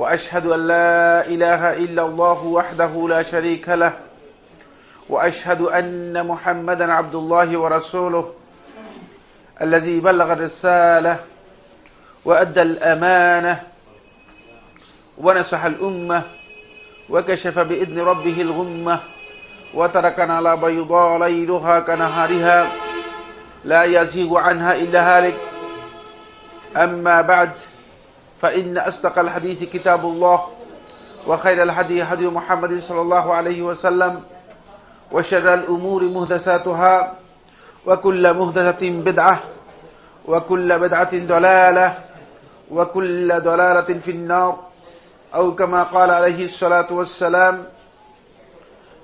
وأشهد أن لا إله إلا الله وحده لا شريك له وأشهد أن محمدا عبد الله ورسوله الذي بلغ الرسالة وأدى الأمانة ونصح الأمة وكشف بإذن ربه الغمة وتركنا على بيضاء ليلها كنهارها لا يزيغ عنها إلا هالك. أما بعد فإن أصدق الحديث كتاب الله وخير الهدي هدي محمد صلى الله عليه وسلم وشر الأمور مهدساتها وكل مهدسة بدعة وكل بدعة ضلالة وكل ضلالة في النار. أو كما قال عليه الصلاة والسلام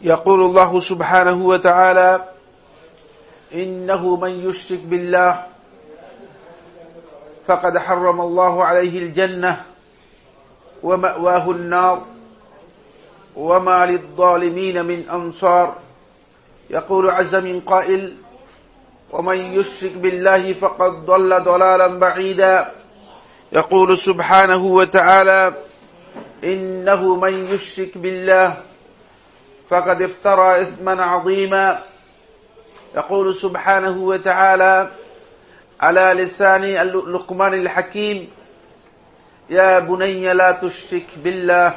يقول الله سبحانه وتعالى إنه من يشرك بالله فقد حرم الله عليه الجنة ومأواه النار وما للظالمين من أنصار. يقول عز من قائل ومن يشرك بالله فقد ضل ضلالا بعيدا. يقول سبحانه وتعالى إنه من يشرك بالله فقد افترى إثما عظيما. يقول سبحانه وتعالى على لسان لقمان الحكيم يا بني لا تشرك بالله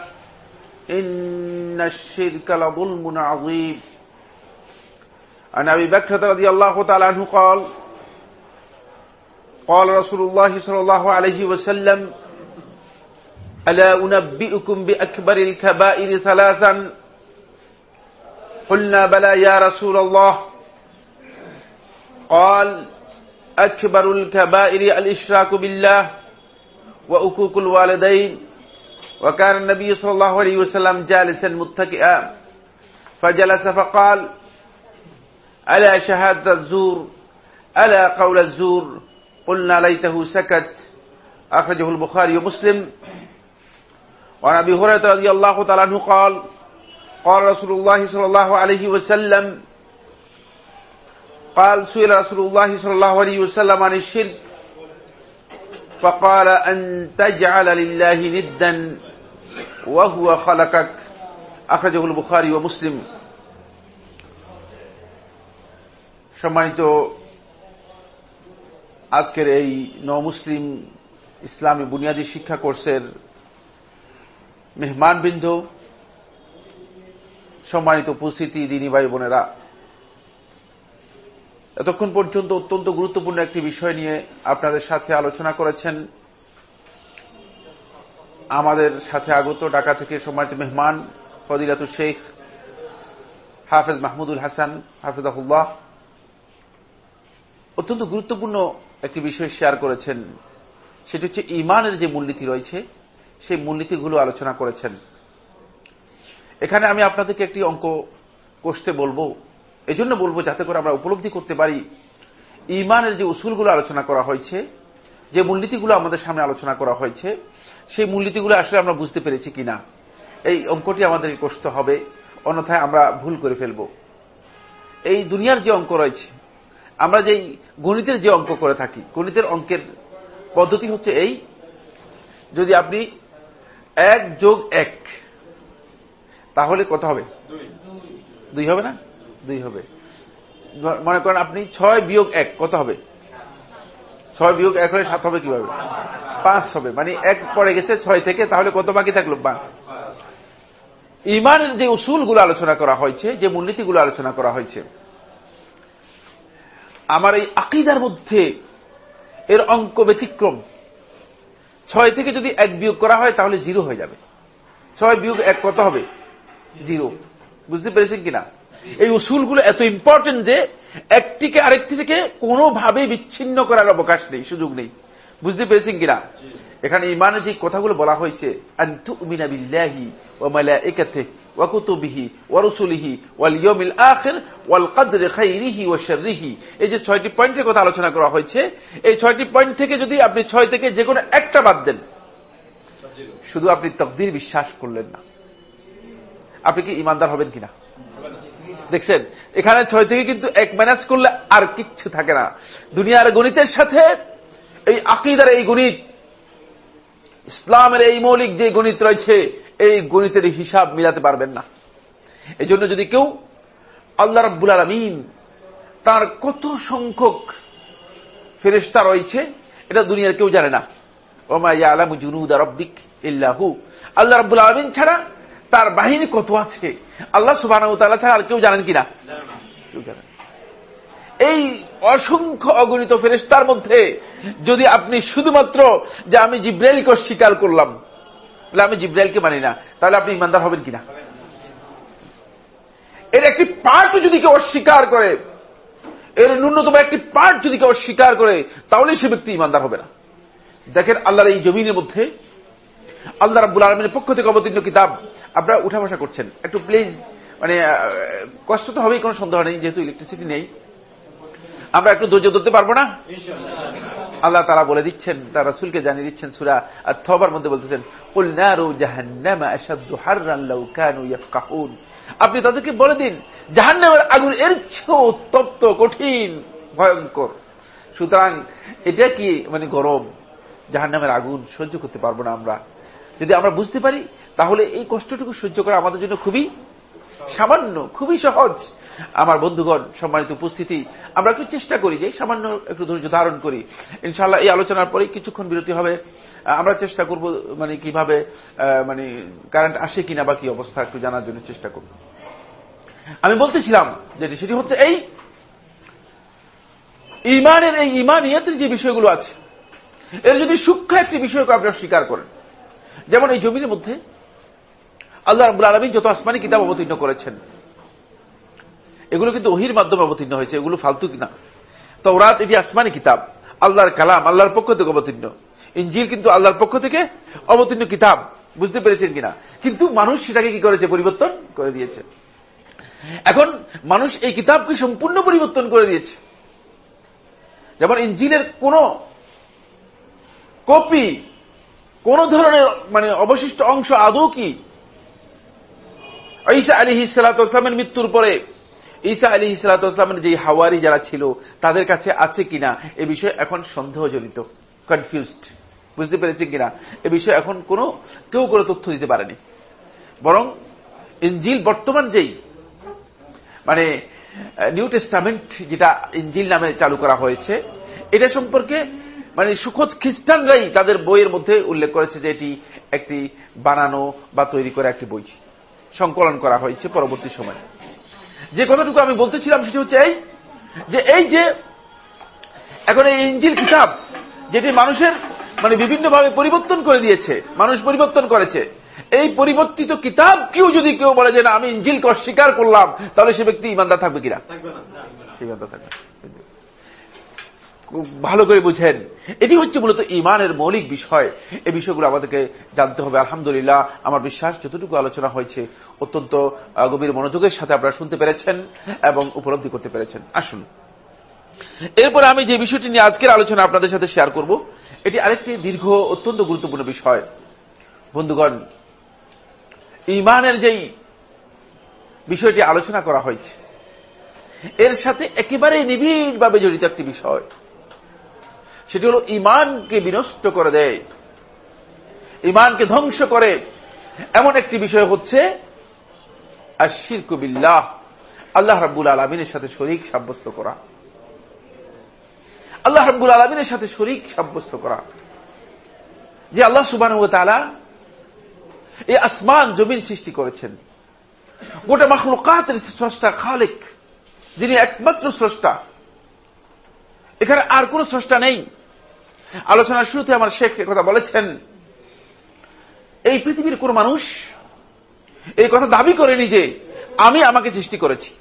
إن الشرك لظلم عظيم. عن أبي بكر رضي الله تعالى عنه قال قال رسول الله صلى الله عليه وسلم ألا أنبئكم بأكبر الكبائر ثلاثا؟ قلنا بلى يا رسول الله. قال أكبر الكبائر الإشراك بالله وأكوك الوالدين. وكان النبي صلى الله عليه وسلم جالسا متكئا. فجلس فقال ألا شهادة الزور؟ ألا قول الزور؟ قلنا ليته سكت. أخرجه البخاري ومسلم. وعن أبي هريرة رضي الله تعالى عنه قال قال رسول الله صلى الله عليه وسلم قال سئل رسول الله صلى الله عليه وسلم عن الشرك فقال أن تجعل لله ندا وهو خلقك أخرجه البخاري ومسلم সম্মানিত আজকের এই নমুসলিম ইসলামী বুনিয়াদী শিক্ষা কোর্সের মেহমানবৃন্দ সম্মানিত উপস্থিতি দিনী ভাই বোনেরা এতক্ষণ পর্যন্ত অত্যন্ত গুরুত্বপূর্ণ একটি বিষয় নিয়ে আপনাদের সাথে আলোচনা করেছেন। আমাদের সাথে আগত ঢাকা থেকে সম্মানিত মেহমান ফদিলাতু শেখ হাফেজ মাহমুদুল হাসান হাফেজ হাফেজাহুল্লাহ। অত্যন্ত গুরুত্বপূর্ণ একটি বিষয় শেয়ার করেছেন। সেটি হচ্ছে ইমানের যে মূলনীতি রয়েছে, সেই মূলনীতিগুলো আলোচনা করেছেন। এখানে আমি আপনাদেরকে একটি অঙ্ক কষতে বলব। এই জন্য বলব যাতে করে আমরা উপলব্ধি করতে পারি ইমানের যে উসুলগুলো আলোচনা করা হয়েছে যে মূলনীতিগুলো আমাদের সামনে আলোচনা করা হয়েছে সেই মূলনীতিগুলো আসলে আমরা বুঝতে পেরেছি কিনা। এই অঙ্কটি আমাদেরকে কষতে হবে অন্যথায় আমরা ভুল করে ফেলব। এই দুনিয়ার যে অঙ্ক রয়েছে আমরা যেই গণিতের যে অঙ্ক করে থাকি গণিতের অঙ্কের পদ্ধতি হচ্ছে এই যদি আপনি এক যোগ এক তাহলে কত হবে? দুই হবে না? দুই হবে। মনে করেন আপনি ছয় বিয়োগ এক, কত হবে? ছয় বিয়োগ এক হলে সাত হবে কীভাবে? পাঁচ হবে। মানে এক পরে গেছে ছয় থেকে, তাহলে কত বাকি থাকল? পাঁচ। ইমানের যে উসুলগুলো আলোচনা করা হয়েছে, যে মূলনীতিগুলো আলোচনা করা হয়েছে, আমার এই আকিদার মধ্যে এর অঙ্ক ব্যতিক্রম। ছয় থেকে যদি এক বিয়োগ করা হয়, তাহলে জিরো হয়ে যাবে। ছয় বিয়োগ এক কত হবে? জিরো। বুঝতে পেরেছেন কিনা? এই উসুলগুলো এত ইম্পর্টেন্ট যে একটিকে আরেকটি থেকে কোনোভাবে বিচ্ছিন্ন করার অবকাশ নেই, সুযোগ নেই। বুঝতে পেরেছেন কিনা? এখানে ইমানের যে কথাগুলো বলা হয়েছে ছয়টি পয়েন্টের কথা আলোচনা করা হয়েছে, এই ছয়টি পয়েন্ট থেকে যদি আপনি ছয় থেকে যে কোনো একটা বাদ দেন, শুধু আপনি তকদির বিশ্বাস করলেন না। আপনি কি ইমানদার হবেন কিনা? দেখছেন? এখানে ছয় থেকে কিন্তু এক ম্যানেজ করলে আর কিচ্ছু থাকে না। দুনিয়ার গণিতের সাথে এই আকিদার এই গণিত, ইসলামের এই মৌলিক যে গণিত রয়েছে, এই গণিতের হিসাব মিলাতে পারবেন না। এই জন্য যদি কেউ আল্লাহ রব্বুল আলমিন তার কত সংখ্যক ফেরেস্তা রয়েছে, এটা দুনিয়ার কেউ জানে না। ওমা আলামু জুনুদ রব্বিক ইল্লাহু। আল্লাহ রব্বুল আলমিন ছাড়া তার বাহিনী কত আছে? আল্লাহ সুবাহ ছাড়া আর কেউ জানেন কিনা? এই অসংখ্য অগণিত ফেরেস্তার মধ্যে যদি আপনি শুধুমাত্র যে আমি জিব্রাইলকে অস্বীকার করলাম বলে আমি জিব্রাইলকে মানি না, তাহলে আপনি ইমানদার হবেন কিনা? এর একটি পার্ট যদি কেউ অস্বীকার করে, এর ন্যূনতম একটি পার্ট যদি কেউ অস্বীকার করে তাহলে সে ব্যক্তি ইমানদার হবে না। দেখেন আল্লাহর এই জমিনের মধ্যে আল্লাহ রাব্বুল আলমিনের পক্ষ থেকে অবতীর্ণ কিতাব। আপনারা উঠা বসা করছেন। একটু প্লিজ মানে কষ্ট তো হবেই কোনো সন্দেহ নেই যেহেতু ইলেকট্রিসিটি নেই। আমরা একটু ধৈর্য ধরতে পারব না? আল্লাহ তারা বলে দিচ্ছেন তার রাসুলকে জানিয়ে দিচ্ছেন সুরা আর থবার মধ্যে বলতেছেন আপনি তাদেরকে বলে দিন জাহান্নামের আগুন এর চেয়েও তপ্ত কঠিন ভয়ঙ্কর। সুতরাং এটা কি মানে গরম? জাহান্নামের আগুন সহ্য করতে পারব না আমরা। যদি আমরা বুঝতে পারি, তাহলে এই কষ্টটুকু সহ্য করা আমাদের জন্য খুবই সামান্য, খুবই সহজ। আমার বন্ধুগণ, সম্মানিত উপস্থিতি, আমরা একটু চেষ্টা করি যে সামান্য একটু ধৈর্য ধারণ করি। ইনশাল্লাহ এই আলোচনার পরে কিছুক্ষণ বিরতি হবে। আমরা চেষ্টা করব মানে কীভাবে মানে কারেন্ট আসে কিনা বা কি অবস্থা, একটু জানার জন্য চেষ্টা করব। আমি বলতেছিলাম যেটি সেটি হচ্ছে এই ইমানের এই ইমানিয়তের যে বিষয়গুলো আছে, এর যদি সূক্ষ্ম একটি বিষয়কে আপনারা স্বীকার করেন যেমন এই জমিনের মধ্যে আল্লাহ রাবুল আলমী যত আসমানি কিতাব অবতীর্ণ করেছেন, এগুলো কিন্তু ওহির মাধ্যমে অবতীর্ণ হয়েছে, এগুলো ফালতু কিনা। তওরাত এটি আসমানি কিতাব, আল্লাহর কালাম, আল্লাহর পক্ষ থেকে অবতীর্ণ। ইঞ্জিল কিন্তু আল্লাহর পক্ষ থেকে অবতীর্ণ কিতাব, বুঝতে পেরেছেন কিনা? কিন্তু মানুষ সেটাকে কি করেছে? পরিবর্তন করে দিয়েছে। এখন মানুষ এই কিতাবকে সম্পূর্ণ পরিবর্তন করে দিয়েছে। যেমন ইঞ্জিলের কোন কপি কোন ধরনের মানে অবশিষ্ট অংশ আদৌ কি? ঈসা আলী হিসালামের মৃত্যুর পরে, ঈসা আলী হিসালামের যে হাওয়ারি যারা ছিল, তাদের কাছে আছে কিনা, এ বিষয়ে এখন সন্দেহজনিত কনফিউজড বুঝতে পেরেছেন কিনা? এ বিষয়ে এখন কোনো, কেউ কোনো তথ্য দিতে পারেনি। বরং ইঞ্জিল বর্তমান যেই মানে নিউ টেস্টামেন্ট যেটা ইঞ্জিল নামে চালু করা হয়েছে, এটা সম্পর্কে মানে সুখদ খ্রিস্টানরাই তাদের বইয়ের মধ্যে উল্লেখ করেছে যে এটি একটি বানানো বা তৈরি করা একটি বই সংকলন করা হয়েছে পরবর্তী সময়। যে কথাটুকু আমি বলতেছিলাম সেটি হচ্ছে এই যে এই যে এখন এই ইঞ্জিল কিতাব যেটি মানুষের মানে বিভিন্নভাবে পরিবর্তন করে দিয়েছে মানুষ পরিবর্তন করেছে এই পরিবর্তিত কিতাব কেউ যদি কেউ বলে যে না আমি ইঞ্জিলকে অস্বীকার করলাম তাহলে সে ব্যক্তি ইমানদার থাকবে কিনা? ইমানদার থাকবে ভালো করে বুঝেন। এটি হচ্ছে মূলত ইমানের মৌলিক বিষয়। এই বিষয়গুলো আমাদেরকে জানতে হবে। আলহামদুলিল্লাহ, আমার বিশ্বাস, যতটুকু আলোচনা হয়েছে, অত্যন্ত গভীর মনোযোগের সাথে আপনারা শুনতে পেরেছেন এবং উপলব্ধি করতে পেরেছেন। আসুন। এরপর আমি যে বিষয়টি নিয়ে আজকের আলোচনা আপনাদের সাথে শেয়ার করব, এটি আরেকটি দীর্ঘ, অত্যন্ত গুরুত্বপূর্ণ বিষয়। বন্ধুগণ ইমানের যেই বিষয়টি আলোচনা করা হয়েছে, এর সাথে একেবারে নিবিড়ভাবে জড়িত একটি বিষয়। সেটি হল ইমানকে বিনষ্ট করে দেয় ইমানকে ধ্বংস করে। এমন একটি বিষয় হচ্ছে আশির কবিল্লাহ আল্লাহ রাব্বুল আলমিনের সাথে শরিক সাব্যস্ত করা। আল্লাহ রাব্বুল আলমিনের সাথে শরিক সাব্যস্ত করা। যে আল্লাহ সুবান এই আসমান, জমিন সৃষ্টি করেছেন। গোটা মাখলুকাতের স্রষ্টা খালেক, যিনি একমাত্র স্রষ্টা। এখানে আর কোন স্রষ্টা নেই। আলোচনার শুরুতে আমার শেখ কথা বলেছেন, এই পৃথিবীর কোন মানুষ এই কথা দাবি করেনি যে আমি আমাকে সৃষ্টি করেছি।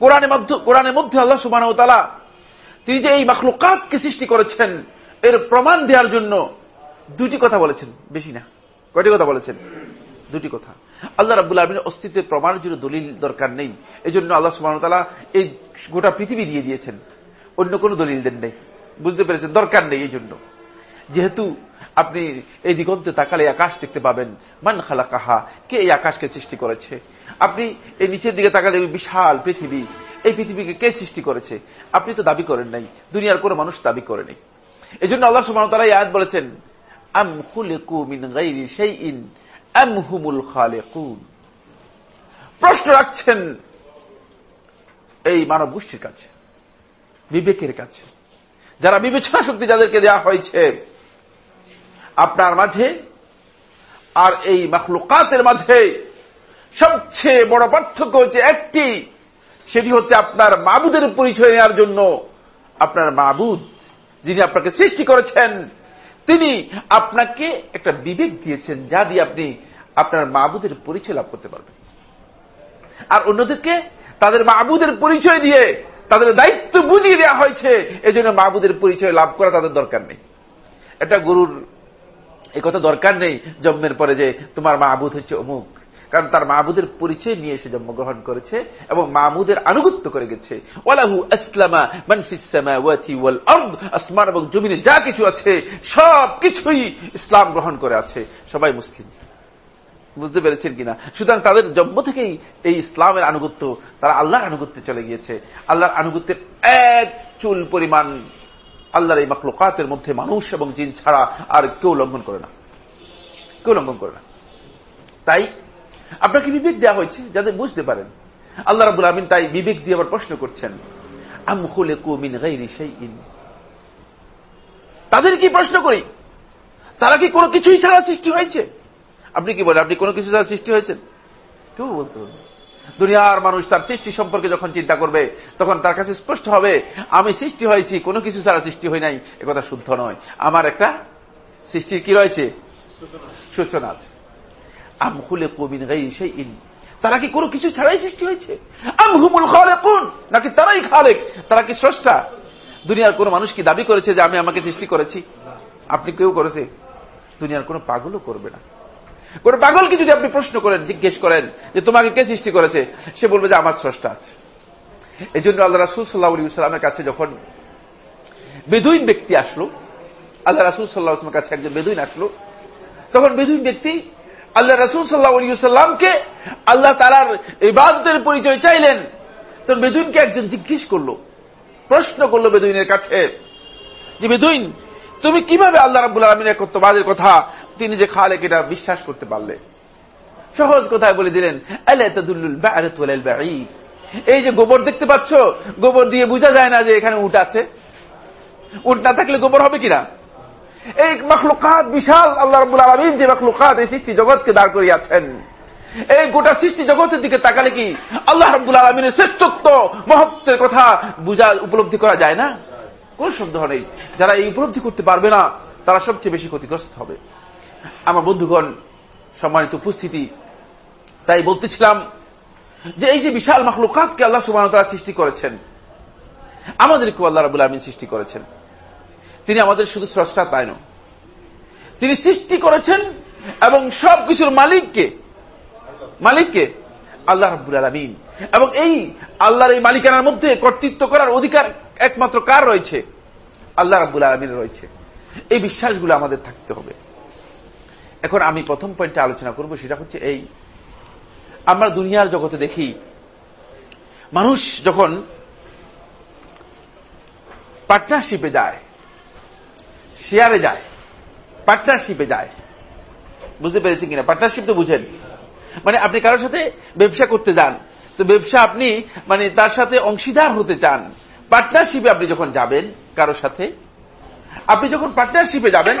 কোরআনের মধ্যে কোরআনের মধ্যে আল্লাহ সুবাহ তালা তিনি যে এই মাখলুকাতকে সৃষ্টি করেছেন, এর প্রমাণ দেওয়ার জন্য দুটি কথা বলেছেন, বেশি না, কয়টি কথা বলেছেন? দুটি কথা। আল্লাহ রাবুল আলমিনের অস্তিত্বের প্রমাণের জন্য দলিল দরকার নেই এই জন্য আল্লাহ সুবাহতালা এই গোটা পৃথিবী দিয়ে দিয়েছেন, অন্য কোনো দলিল দেন নেই। বুঝতে পেরেছেন? দরকার নেই এই জন্য। যেহেতু আপনি এই দিগন্তে তাকালে আকাশ দেখতে পাবেন, মান খালা কাহা কে এই আকাশকে সৃষ্টি করেছে? আপনি এই নিচের দিকে তাকালে বিশাল পৃথিবী, এই পৃথিবীকে কে সৃষ্টি করেছে? আপনি তো দাবি করেন নাই, দুনিয়ার কোনো মানুষ দাবি করে নেই। এই জন্য আল্লাহ সুবাহ তারা আয়াত বলেছেন, আম খুলেকু মিন সেই ইন আম হুমুল খালেকুন। প্রশ্ন রাখছেন এই মানব গোষ্ঠীর কাছে, বিবেকের কাছে। যারা বিবেচনা শক্তি যাদেরকে দেওয়া হয়েছে, আপনার মাঝে আর এই মাখলুকাতের মাঝে সবচেয়ে বড় পার্থক্য হচ্ছে একটি, সেটি হচ্ছে আপনার মাবুদের পরিচয় নেওয়ার জন্য আপনার মাবুদ যিনি আপনাকে সৃষ্টি করেছেন, তিনি আপনাকে একটা বিবেক দিয়েছেন যা দিয়ে আপনি আপনার মাবুদের পরিচয় লাভ করতে পারবেন। আর অন্যদেরকে তাদের মাবুদের পরিচয় দিয়ে তাদের দায়িত্ব বুঝিয়ে দেওয়া হয়েছে। এই জন্য মাহবুদের পরিচয় লাভ করা তাদের দরকার নেই। এটা গুরুর এই কথা দরকার নেই জন্মের পরে যে তোমার মাহবুদ হচ্ছে অমুক। কারণ তার মাহবুদের পরিচয় নিয়ে এসে জন্মগ্রহণ করেছে এবং মাহমুদের আনুগত্য করে গেছে। ওয়ালাহু আসলামা মানফিসামা ওয়াল আরদ, আসমান এবং জমিনে যা কিছু আছে সব কিছুই ইসলাম গ্রহণ করে আছে। সবাই মুসলিম। বুঝতে পেরেছেন কিনা? সুতরাং তাদের জন্ম থেকেই এই ইসলামের আনুগত্য, তারা আল্লাহর আনুগত্যে চলে গিয়েছে। আল্লাহর আনুগত্যের এক চুল পরিমাণ আল্লাহর এই মাকলুকাতের মধ্যে মানুষ এবং জিন ছাড়া আর কেউ লঙ্ঘন করে না। কেউ লঙ্ঘন করে না। তাই আপনাকে বিবেক দেওয়া হয়েছে যাতে বুঝতে পারেন। আল্লাহ রাবুল আমিন তাই বিবেক দিয়ে আবার প্রশ্ন করছেন তাদের কি প্রশ্ন করি? তারা কি কোনো কিছুই ছাড়া সৃষ্টি হয়েছে? আপনি কি বলেন, আপনি কোনো কিছু ছাড়া সৃষ্টি হয়েছেন? কেউ বলতে পারবেন দুনিয়ার মানুষ তার সৃষ্টি সম্পর্কে যখন চিন্তা করবে, তখন তার কাছে স্পষ্ট হবে, আমি সৃষ্টি হয়েছি, কোনো কিছু ছাড়া সৃষ্টি হয় নাই একথা শুদ্ধ নয়। আমার একটা সৃষ্টির কি রয়েছে? সূচনা আছে। আম খুলে কবিন গাই সেই ইন তারা কি কোনো কিছু ছাড়াই সৃষ্টি হয়েছে? আম হুমুল খালে কোন নাকি তারাই খালেক? তারা কি স্রষ্টা? দুনিয়ার কোন মানুষ কি দাবি করেছে যে আমি আমাকে সৃষ্টি করেছি? আপনি কেউ করেছে? দুনিয়ার কোন পাগলও করবে না। কোন পাগলকে যদি আপনি প্রশ্ন করেন, জিজ্ঞেস করেন যে তোমাকে কে সৃষ্টি করেছে, সে বলবে যে আমার স্রষ্টা আছে। এই জন্য আল্লাহ রাসুল সাল্লাহ আলী সাল্লামের কাছে যখন বেদুইন ব্যক্তি আসলো, আল্লাহ রাসুল সাল্লাহামের কাছে একজন বেদুইন আসলো, তখন বেদুইন ব্যক্তি আল্লাহ রাসুল সাল্লাহ আলী সাল্লামকে আল্লাহ তালার ইবাদতের পরিচয় চাইলেন। তখন বেদুইনকে একজন জিজ্ঞেস করল, প্রশ্ন করল বেদুইনের কাছে যে, বেদুইন, তুমি কীভাবে আল্লাহ রাবুল আলমিনের কর্তবাদের কথা তিনি যে খালেক এটা বিশ্বাস করতে পারলে। সহজ কথায় বলে দিলেন এই যে গোবর দেখতে পাচ্ছ, গোবর দিয়ে বোঝা যায় না যে এখানে উঠ আছে। উঠ না থাকলে গোবর হবে কিনা? এই মখলুকাত বিশাল, আল্লাহ রবুল আলমিন যে মখলুকাত এই সৃষ্টি জগৎকে দাঁড় করিয়াছেন। এই গোটা সৃষ্টি জগতের দিকে তাকালে কি আল্লাহ রব্বুল আলমিনের শ্রেষ্ঠত্ব, মহত্বের কথা বুঝা উপলব্ধি করা যায় না? কোন সন্দেহ নেই। যারা এই উপলব্ধি করতে পারবে না, তারা সবচেয়ে বেশি ক্ষতিগ্রস্ত হবে। আমার বন্ধুগণ, সম্মানিত উপস্থিতি, তাই বলতেছিলাম যে এই যে বিশাল মখলুকাতকে আল্লাহ সুবাহ তারা সৃষ্টি করেছেন, আমাদেরকেও আল্লাহ রাবুল আলমিন সৃষ্টি করেছেন। তিনি আমাদের শুধু স্রষ্টা তাই নয়। তিনি সৃষ্টি করেছেন এবং সব কিছুর মালিককে মালিককে আল্লাহ রাবুল আলমিন। এবং এই আল্লাহর এই মালিকানার মধ্যে কর্তৃত্ব করার অধিকার একমাত্র কার রয়েছে? আল্লাহ রাবুল আলমিনের রয়েছে। এই বিশ্বাসগুলো আমাদের থাকতে হবে। এখন আমি প্রথম পয়েন্টে আলোচনা করব, সেটা হচ্ছে এই, আমরা দুনিয়ার জগতে দেখি, মানুষ যখন পার্টনারশিপে যায় শেয়ারে যায় পার্টনারশিপে যায়, বুঝতে পেরেছি কিনা? পার্টনারশিপ তো বুঝেন। মানে আপনি কারোর সাথে ব্যবসা করতে যান, তো ব্যবসা আপনি মানে তার সাথে অংশীদার হতে চান পার্টনারশিপে আপনি যখন যাবেন কারোর সাথে, আপনি যখন পার্টনারশিপে যাবেন,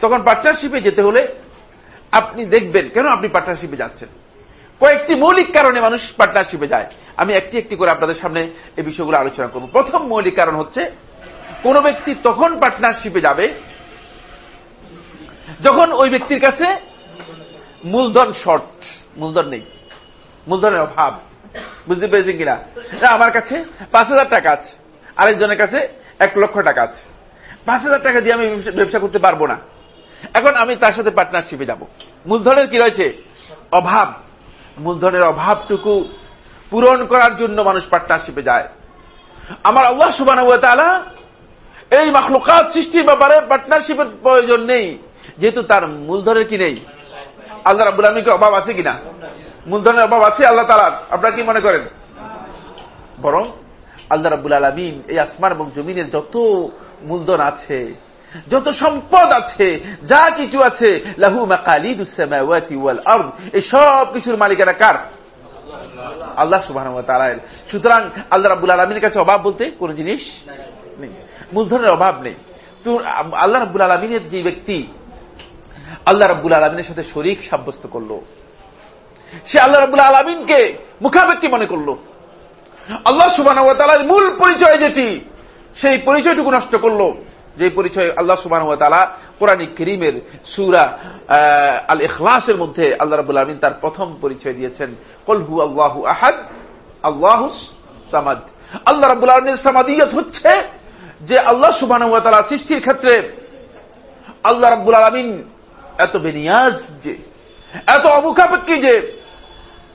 তখন পার্টনারশিপে যেতে হলে আপনি দেখবেন, কেন আপনি পার্টনারশিপে যাচ্ছেন? কয়েকটি মৌলিক কারণে মানুষ পার্টনারশিপে যায়। আমি একটি একটি করে আপনাদের সামনে এই বিষয়গুলো আলোচনা করব। প্রথম মৌলিক কারণ হচ্ছে, কোন ব্যক্তি তখন পার্টনারশিপে যাবে, যখন ওই ব্যক্তির কাছে মূলধন শর্ট মূলধন নেই, মূলধনের অভাব। বুঝতে পেরেছেন কিনা? আমার কাছে পাঁচ হাজার টাকা আছে, আরেকজনের কাছে এক লক্ষ টাকা আছে। পাঁচ হাজার টাকা দিয়ে আমি ব্যবসা- করতে পারব না। এখন আমি তার সাথে পার্টনারশিপে যাব। মূলধনের কি রয়েছে? অভাব। মূলধনের অভাবটুকু পূরণ করার জন্য মানুষ পার্টনারশিপে যায়। আমার আল্লাহ সুবান এই মাখলুকাত সৃষ্টির ব্যাপারে পার্টনারশিপের প্রয়োজন নেই। যেহেতু তার মূলধনের কি নেই? আল্লাহ রাবুল আলমীকে অভাব আছে কিনা? মূলধনের অভাব আছে আল্লাহ তালার আপনারা কি মনে করেন? বরং আল্লাহ রাবুল আলমিন এই আসমান এবং জমিনের যত মূলধন আছে যত সম্পদ আছে, যা কিছু আছে, লাহু মাকালিদুসামাওয়াতি ওয়াল আরদ, এই সব কিছুর মালিকানা কার? আল্লাহ ওয়া সুতরাং আল্লাহ রাব্বুল আলামিনের কাছে অভাব বলতে কোন জিনিস নেই। মূলধনের অভাব নেই। আল্লাহ রাব্বুল আলামিনের যে ব্যক্তি আল্লাহ রাব্বুল আলামিনের সাথে শরীক সাব্যস্ত করল, সে আল্লাহ রাব্বুল আলামিনকে মুখাপেক্ষি মনে করল। আল্লাহ ওয়া মূল পরিচয় যেটি, সেই পরিচয়টুকু নষ্ট করল। যে পরিচয় আল্লাহ সুবহানাহু ওয়া তাআলা কোরআনিক করিমের সূরা আল ইখলাসের মধ্যে আল্লাহ রাব্বুল আলামিন তার প্রথম পরিচয় দিয়েছেন। কুল হু আল্লাহু আহাদ, আল্লাহু সামাদ। আল্লাহ রাব্বুল আলামিনের সামাদিয়ত হচ্ছে যে আল্লাহ সুবহানাহু ওয়া তাআলা সৃষ্টির ক্ষেত্রে আল্লাহ রাব্বুল আলামিন এত বেনিয়াজ যে, এত অমুখাপেক্ষী যে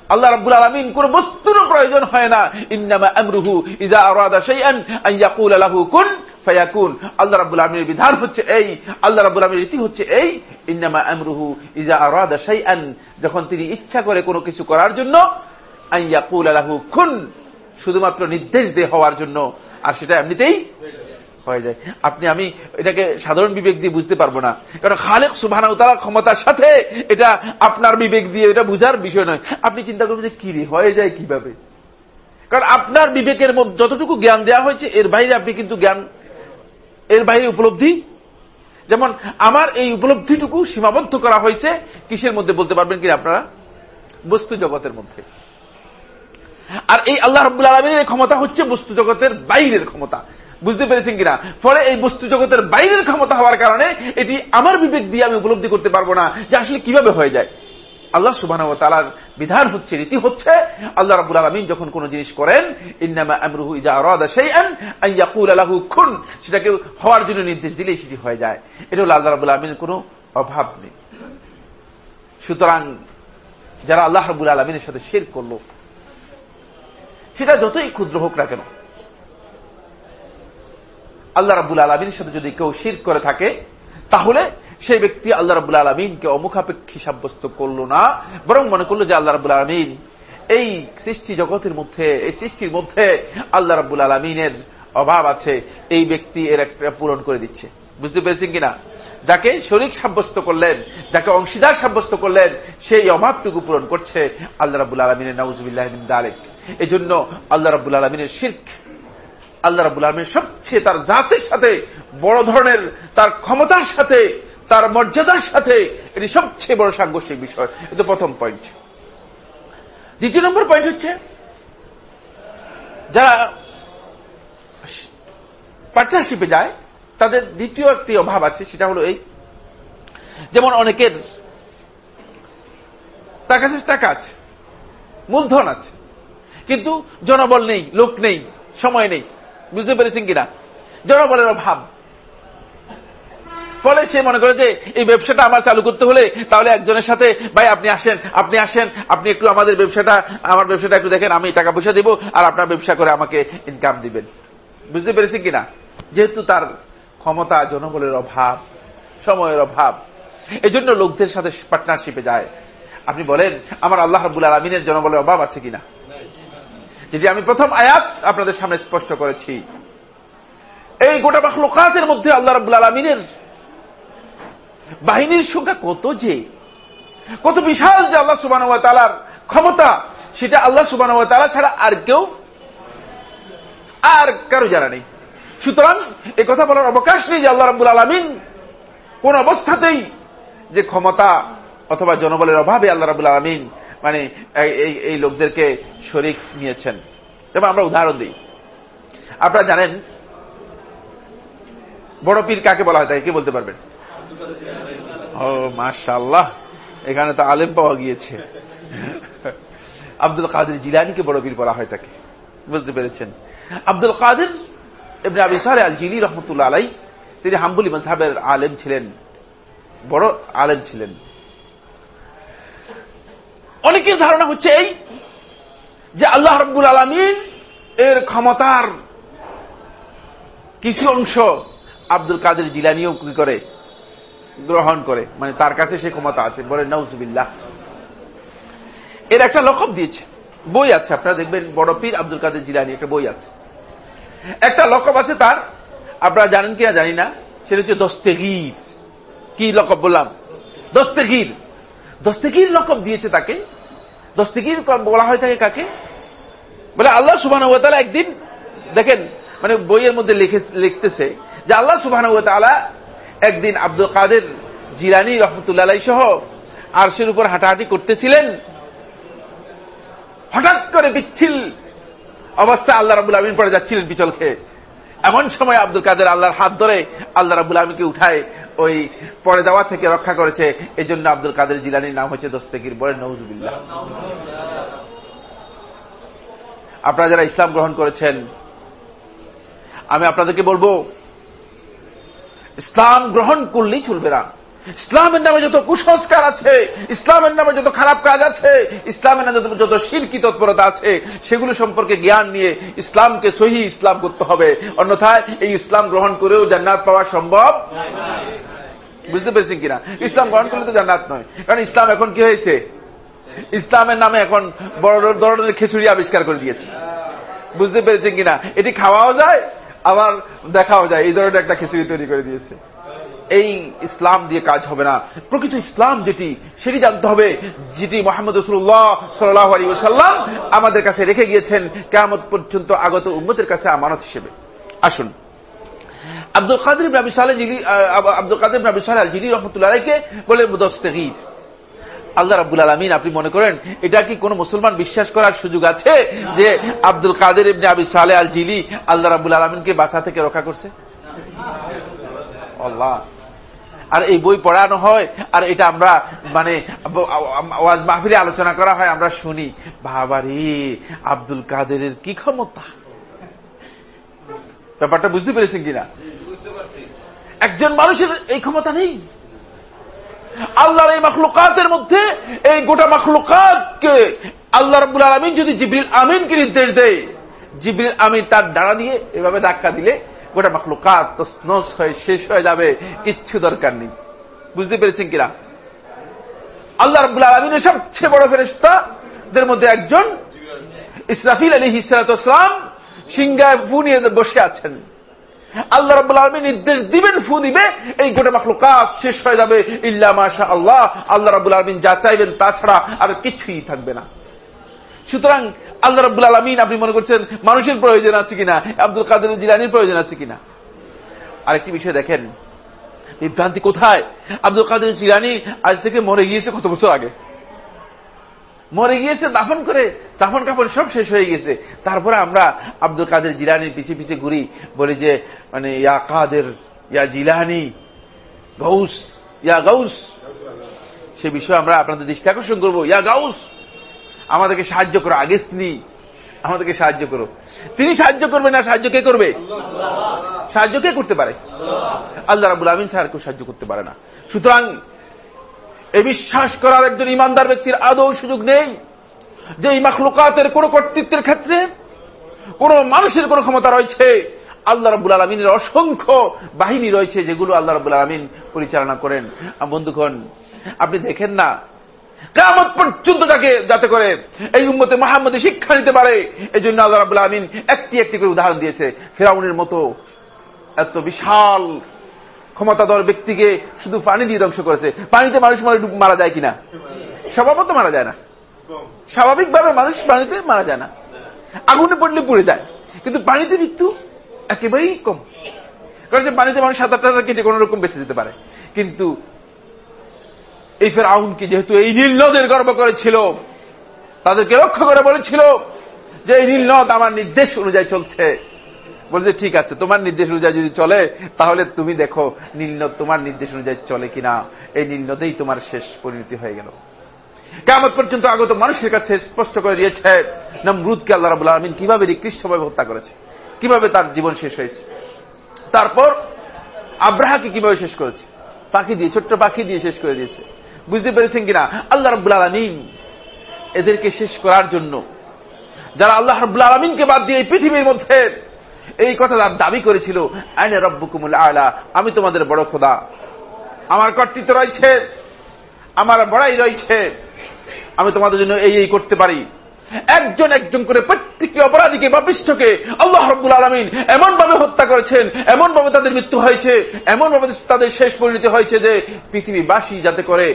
আল্লাহ রাব্বুল আলামিন কোন বস্তুর প্রয়োজন হয় না। ইন্নামা আমরুহু ইজা আরাদা শাইআন আন ইয়াকুল লাহু কুন ফায়াকুন। আল্লাহ রাব্বুল আলামিনের বিধান হচ্ছে এই, আল্লাহ রাব্বুল আলামিনের রীতি হচ্ছে এই, ইন্নামা আমরুহু ইজা আরাদা শাইআন। যখন তিনি ইচ্ছা করে কোনো কিছু করার জন্য, আন ইয়াকুল লাহু কুন, শুধুমাত্র নির্দেশ দিয়ে হওয়ার জন্য। আর সেটা এমনিতেই হয়ে যায়। আপনি, আমি এটাকে সাধারণ বিবেক দিয়ে বুঝতে পারব না। কারণ খালেক সুবাহ ক্ষমতার সাথে এটা আপনার বিবেক দিয়ে, এটা বুঝার বিষয় নয়। আপনি চিন্তা করবেন যে কি হয়ে যায় কীভাবে? কারণ আপনার বিবেকের মধ্যে যতটুকু জ্ঞান দেওয়া হয়েছে, এর বাইরে আপনি কিন্তু জ্ঞান এর বাইরে উপলব্ধি? যেমন, আমার এই উপলব্ধিটুকু সীমাবদ্ধ করা হয়েছে, কিসের মধ্যে বলতে পারবেন কি আপনারা? বস্তু জগতের মধ্যে। আর এই আল্লাহ রব্বুল আলমিনের ক্ষমতা হচ্ছে বস্তু জগতের বাইরের ক্ষমতা। বুঝতে পেরেছেন কিনা? ফলে এই বস্তু জগতের বাইরের ক্ষমতা হওয়ার কারণে এটি আমার বিবেক দিয়ে আমি উপলব্ধি করতে পারব না, যে আসলে কীভাবে হয়ে যায়। আল্লাহ সুবাহ তালার বিধান হচ্ছে, রীতি হচ্ছে, আল্লাহ রাবুল আলমিন যখন কোন জিনিস করেন, ইন্নামা সেটাকে হওয়ার জন্য নির্দেশ দিলেই সেটি হয়ে যায়। এটা হলো আল্লাহ রাবুল আলমিনের কোনো অভাব নেই। সুতরাং যারা আল্লাহ রাবুল আলমিনের সাথে শের করল, সেটা যতই ক্ষুদ্র হোক না কেন, আল্লাহ রাবুল আলমিনের সাথে যদি কেউ শির করে থাকে, তাহলে সেই ব্যক্তি আল্লাহ রাবুল আলমিনকে অমুখাপেক্ষী সাব্যস্ত করল না, বরং মনে করল যে আল্লাহ রাবুল আলমিন এই সৃষ্টি জগতের মধ্যে, এই সৃষ্টির মধ্যে আল্লাহ রাবুল আলমিনের অভাব আছে, এই ব্যক্তি এর একটা পূরণ করে দিচ্ছে। বুঝতে পেরেছেন কিনা? যাকে শরিক সাব্যস্ত করলেন, যাকে অংশীদার সাব্যস্ত করলেন, সেই অভাবটুকু পূরণ করছে আল্লাহ রাবুল আলমিনের নওয়াজবিল্লাহ দালেক। এই জন্য আল্লাহ রাবুল আলমিনের শির্ক, আল্লাহ রাবুল আলমের সবচেয়ে তার জাতের সাথে, বড় ধরনের তার ক্ষমতার সাথে তার মর্যাদার সাথে এটি সবচেয়ে বড় সাংঘর্ষিক বিষয়। এটা প্রথম পয়েন্ট দ্বিতীয় নম্বর পয়েন্ট হচ্ছে, যারা পার্টনারশিপে যায়, তাদের দ্বিতীয় একটি অভাব আছে, সেটা হলো এই, যেমন অনেকের তার কাছে টাকা আছে, মূলধন আছে, কিন্তু জনবল নেই, লোক নেই, সময় নেই, বুঝতে পেরেছেন কিনা? জনবলের অভাব। ফলে সে মনে করে যে এই ব্যবসাটা আমার চালু করতে হলে তাহলে একজনের সাথে, ভাই, আপনি আসেন আপনি আসেন, আপনি একটু আমাদের ব্যবসাটা, আমার ব্যবসাটা একটু দেখেন, আমি টাকা পয়সা দিব আর আপনার ব্যবসা করে আমাকে ইনকাম দিবেন। বুঝতে পেরেছেন কিনা? যেহেতু তার ক্ষমতা জনবলের অভাব, সময়ের অভাব এই জন্য লোকদের সাথে পার্টনারশিপে যায়। আপনি বলেন, আমার আল্লাহ রবুল আলমিনের জনবলের অভাব আছে কিনা? যেটি আমি প্রথম আয়াত আপনাদের সামনে স্পষ্ট করেছি, এই গোটা লোকাতের মধ্যে আল্লাহ রবুল আলমিনের বাহিনীর সংখ্যা কত যে? কত বিশাল যে আল্লাহ সুবান তালার ক্ষমতা, সেটা আল্লাহ সুবান তালা ছাড়া আর কেউ, আর কারও জানা নেই। সুতরাং এ কথা বলার অবকাশ নেই যে আল্লাহ রাবুল আলমিন কোন অবস্থাতেই যে ক্ষমতা অথবা জনবলের অভাবে আল্লাহ রাবুল আলমিন মানে এই লোকদেরকে শরিক নিয়েছেন। এবং আমরা উদাহরণ দিই। আপনারা জানেন, বড় পীর কাকে বলা হয় তাই কে বলতে পারবেন? ও মাশাল্লাহ এখানে তো আলেম পাওয়া গিয়েছে। আব্দুল কাদের জিলানিকে বড় পীর বলা হয় তাকে। বুঝতে পেরেছেন? আব্দুল কাদের এমনি আবি সালে আল জিলি রহমতুল্লাহ আলাই তিনি হাম্বুলি মজাহের আলেম ছিলেন। বড় আলেম ছিলেন। অনেকের ধারণা হচ্ছে এই যে আল্লাহ রব্বুল আলমিন এর ক্ষমতার কিছু অংশ আব্দুল কাদের জিলানিও কি করে? গ্রহণ করে মানে তার কাছে সে ক্ষমতা আছে, বলে নৌজুবিল্লাহ এর একটা লকব দিয়েছে, বই আছে, আপনারা দেখবেন, বড় পীর আব্দুল কাদের জিলানি, একটা বই আছে। একটা লকব আছে তার, আপনারা জানেন কিনা জানি না, সেটা হচ্ছে দস্তেগির। কি লকব বললাম? দস্তেগির। দস্তেগির লকব দিয়েছে তাকে। দস্তেগির বলা হয় থাকে কাকে? বলে আল্লাহ সুবাহ একদিন, দেখেন মানে বইয়ের মধ্যে লিখতেছে যে আল্লাহ সুবাহ একদিন আব্দুল কাদের জিরানি রহমতুল্লাহ সহ আরশের উপর হাঁটাহাঁটি করতেছিলেন। হঠাৎ করে বিচ্ছিল অবস্থায় আল্লাহ রাবুল আলমিন পরে যাচ্ছিলেন বিচল খেয়ে। এমন সময় আব্দুল কাদের আল্লাহর হাত ধরে আল্লাহ রাবুল আলমীকে উঠায়, ওই পরে যাওয়া থেকে রক্ষা করেছে। এই জন্য আব্দুল কাদের জিলানির নাম হচ্ছে দোস্তেকির বলে নৌজুবিল্লাহ আপনারা যারা ইসলাম গ্রহণ করেছেন, আমি আপনাদেরকে বলব ইসলাম গ্রহণ করলেই চলবে না। ইসলামের নামে যত কুসংস্কার আছে, ইসলামের নামে যত খারাপ কাজ আছে, ইসলামের নামে যত শিরকি তৎপরতা আছে, সেগুলো সম্পর্কে জ্ঞান নিয়ে ইসলামকে সহি ইসলাম করতে হবে। অন্যথায় এই ইসলাম গ্রহণ করেও জান্নাত পাওয়া সম্ভব বুঝতে পেরেছেন কিনা? ইসলাম গ্রহণ করলে তো জান্নাত নয়। কারণ ইসলাম এখন কি হয়েছে? ইসলামের নামে এখন বড় ধরনের খিচুড়ি আবিষ্কার করে দিয়েছে। বুঝতে পেরেছেন কিনা? এটি খাওয়াও যায় আবার দেখাও যায়, এই ধরনের একটা খিচুড়ি তৈরি করে দিয়েছে। এই ইসলাম দিয়ে কাজ হবে না। প্রকৃত ইসলাম যেটি, সেটি জানতে হবে যেটি মোহাম্মদ রসুল্লাহ সাল্লাহ আলী সাল্লাম আমাদের কাছে রেখে গিয়েছেন কেমন পর্যন্ত আগত উম্মতের কাছে আমানত হিসেবে। আসুন। আব্দুল কাদের আব্দুল কাদের রহমতুল্লাহকে বলে মুদস্তেগির। আল্লাহ রাবুল আলমিন আপনি মনে করেন, এটা কি কোন মুসলমান বিশ্বাস করার সুযোগ আছে যে আব্দুল কাদের ইবনে আবি সালে আল জিলি আল্লাহ রাবুল আলমিনকে বাঁচা থেকে রক্ষা করছে? আর এই বই পড়ানো হয়, আর এটা আমরা মানে ওয়াজ মাহফিলে আলোচনা করা হয়, আমরা শুনি, বাবারি, আব্দুল কাদেরের কি ক্ষমতা? ব্যাপারটা বুঝতে পেরেছেন কিনা? একজন মানুষের এই ক্ষমতা নেই। আল্লাহর এই মখলুকাতের মধ্যে এই গোটা মখলুকাতকে আল্লাহ রব্বুল আলমিন যদি জিবরিল আমিনকে নির্দেশ দেয়, জিবরিল আমিন তার ডাড়া দিয়ে এভাবে ধাক্কা দিলে গোটা মখলুকাত তসনস হয়ে শেষ হয়ে যাবে, কিচ্ছু দরকার নেই। বুঝতে পেরেছেন কিনা? আল্লাহ রব্বুল আলমিনের সবচেয়ে বড় ফেরেস্তাদের মধ্যে একজন ইসরাফিল আলী হিসালাম সিংহায় ফু নিয়ে বসে আছেন। আল্লাহ রব্বুল আলমী নির্দেশ দিবেন, ফু দিবে, এই গোটা মাখলুকাত শেষ হয়ে যাবে, ইল্লা মাশা আল্লাহ আল্লাহ রব্বুল আলমিন যা চাইবেন তাছাড়া আর কিছুই থাকবে না। সুতরাং আল্লাহ রব্বুল আলমিন আপনি মনে করছেন মানুষের প্রয়োজন আছে কিনা? আব্দুল কাদের জিলানির প্রয়োজন আছে কিনা? আরেকটি বিষয় দেখেন, বিভ্রান্তি কোথায়? আব্দুল কাদের জিলানি আজ থেকে মরে গিয়েছে কত বছর আগে? মরে গিয়েছে, দাফন করে, দাফন কাফন সব শেষ হয়ে গেছে। তারপরে আমরা আব্দুল কাদের জিলানির পিছিয়ে পিছিয়ে ঘুরি, বলি যে মানে ইয়া কাদের, ইয়া জিলানি গৌস ইয়া গৌস সে বিষয়ে আমরা আপনাদের দৃষ্টি আকর্ষণ করব। ইয়া গাউস, আমাদেরকে সাহায্য করো আগে তিনি আমাদেরকে সাহায্য করো। তিনি সাহায্য করবে না, সাহায্য কে করবে? সাহায্য কে করতে পারে? আল্লাহ রাবুল আমিন ছাড়া কেউ সাহায্য করতে পারে না। সুতরাং এ বিশ্বাস করার একজন ইমানদার ব্যক্তির আদৌ সুযোগ নেই যে এই মাখলুকাতের কোন কর্তৃত্বের ক্ষেত্রে কোন মানুষের কোন ক্ষমতা রয়েছে। আল্লাহ রাবুল আলমিনের অসংখ্য বাহিনী রয়েছে যেগুলো আল্লাহ রাবুল আলমিন পরিচালনা করেন। বন্ধুগণ, আপনি দেখেন না কেমন পর্যন্ত তাকে যাতে করে এই উম্মতে মাহমদে শিক্ষা নিতে পারে এই জন্য আল্লাহ রাবুল আলমিন একটি একটি করে উদাহরণ দিয়েছে। ফেরাউনের মতো এত বিশাল ক্ষমতাধর ব্যক্তিকে শুধু পানি দিয়ে ধ্বংস করেছে। পানিতে মানুষ মারা যায় কিনা? স্বভাবত মারা যায় না। স্বাভাবিকভাবে মানুষ পানিতে মারা যায় না। আগুনে পড়লে পড়ে যায়। কিন্তু পানিতে মৃত্যু একেবারেই কম। কারণ যে পানিতে মানুষ সাঁতার টাতার কেটে কোন রকম বেঁচে যেতে পারে। কিন্তু এই ফের আউনকে যেহেতু এই নীল নদের গর্ব করেছিল, তাদেরকে রক্ষা করে বলেছিল যে এই নীল নদ আমার নির্দেশ অনুযায়ী চলছে। বলছে, ঠিক আছে, তোমার নির্দেশ অনুযায়ী যদি চলে, তাহলে তুমি দেখো, নীলনদ তোমার নির্দেশ অনুযায়ী চলে কিনা। এই নীলনদেই তোমার শেষ পরিণতি হয়ে গেল। কেমন পর্যন্ত আগত মানুষের কাছে স্পষ্ট করে দিয়েছে, নমরুদকে আল্লাহ রাবুল আলমিন কীভাবে নিকৃষ্টভাবে হত্যা করেছে? কীভাবে তার জীবন শেষ হয়েছে? তারপর আব্রাহাকে কীভাবে শেষ করেছে? পাখি দিয়ে, ছোট্ট পাখি দিয়ে শেষ করে দিয়েছে। বুঝতে পেরেছেন কিনা? আল্লাহ রব্বুল আলমিন এদেরকে শেষ করার জন্য, যারা আল্লাহ রব্বুল আলমিনকে বাদ দিয়ে এই পৃথিবীর মধ্যে এই কথা তার দাবি করেছিল, আইনে রব্বুকুমুল আলা, আমি তোমাদের বড় খোদা। আমার কর্তৃত্ব রয়েছে, আমার বড়াই রয়েছে, আমি তোমাদের জন্য এই এই করতে পারি। একজন একজন করে প্রত্যেকটি অপরাধীকে বা পৃষ্ঠকে আল্লাহ রব্বুল আলমিন এমন ভাবে হত্যা করেছেন এমন ভাবে তাদের মৃত্যু হয়েছে এমন ভাবে তাদের শেষ পরিণতি হয়েছে যে পৃথিবীবাসী যাতে করে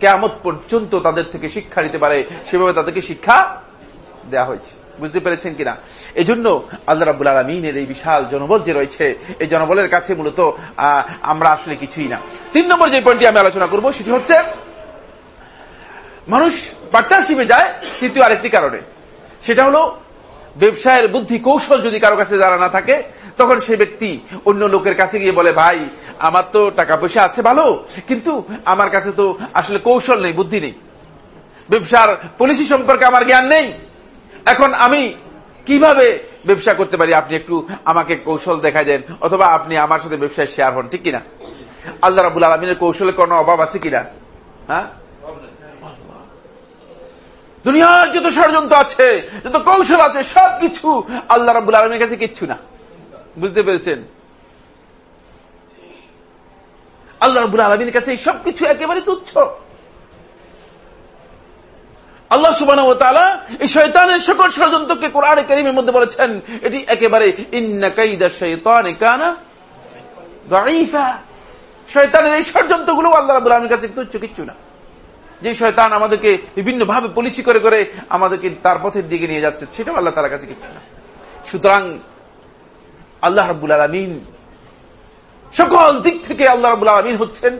কেয়ামত পর্যন্ত তাদের থেকে শিক্ষা নিতে পারে, সেভাবে তাদেরকে শিক্ষা দেয়া হয়েছে। বুঝতে পেরেছেন কিনা? এই জন্য আল্লাহ রাবুল আলমিনের এই বিশাল জনবল যে রয়েছে, এই জনবলের কাছে মূলত আমরা আসলে কিছুই না। তিন নম্বর যে পয়েন্টটি আমি আলোচনা করব, সেটি হচ্ছে, মানুষ পার্টনারশিপে যায়, তৃতীয় আরেকটি কারণে। সেটা হলো, ব্যবসায়ের বুদ্ধি কৌশল যদি কারও কাছে যারা না থাকে, তখন সে ব্যক্তি অন্য লোকের কাছে গিয়ে বলে, ভাই, আমার তো টাকা পয়সা আছে, ভালো, কিন্তু আমার কাছে তো আসলে কৌশল নেই, বুদ্ধি নেই। ব্যবসার পলিসি সম্পর্কে আমার জ্ঞান নেই। এখন আমি কীভাবে ব্যবসা করতে পারি? আপনি একটু আমাকে কৌশল দেখা দেন, অথবা আপনি আমার সাথে ব্যবসায় শেয়ার হন, ঠিক কিনা? আল্লাহ রাবুল আলমিনের কৌশলে কোনো অভাব আছে কিনা? হ্যাঁ? দুনিয়ার যত ষড়যন্ত্র আছে, যত কৌশল আছে, সবকিছু আল্লাহ রাবুল আলমের কাছে কিচ্ছু না। বুঝতে পেরেছেন? আল্লাহ রাবুল আলমীর কাছে এই সবকিছু একেবারে তুচ্ছ। আল্লাহ সুবান এই শৈতানের সকল ষড়যন্ত্রকে কোরআনে করিমের মধ্যে বলেছেন, এটি একেবারে শৈতানের এই ষড়যন্ত্রগুলো আল্লাহ রাবুল আলমীর কাছে তুচ্ছ কিচ্ছু না। যে শয়তান আমাদেরকে বিভিন্ন ভাবে পলিসি করে করে আমাদেরকে তার পথের দিকে নিয়ে যাচ্ছে, সেটাও আল্লাহ তার কাছে কিচ্ছু না। সুতরাং আল্লাহ রাবুল আলমিন সকল দিক থেকে আল্লাহ রাবুল আলমিন হচ্ছেন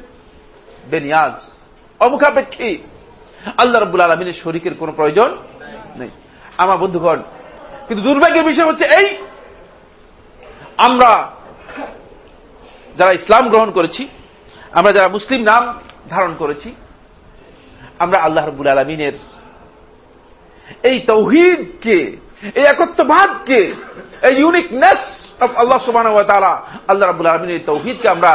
বেনিয়াজ, অমুখাপেক্ষী। আল্লাহ রাবুল আলমিনের শরিকের কোন প্রয়োজন নেই। আমার বন্ধুগণ, কিন্তু দুর্ভাগ্যের বিষয় হচ্ছে এই, আমরা যারা ইসলাম গ্রহণ করেছি, আমরা যারা মুসলিম নাম ধারণ করেছি, আমরা আল্লাহ রবুল আলমিনের এই তৌহিদকে, এই একত্ববাদকে, এই ইউনিকনেস অফ আল্লাহ সুবান তারা আল্লাহ রাবুল আলমিনের এই তৌহিদকে আমরা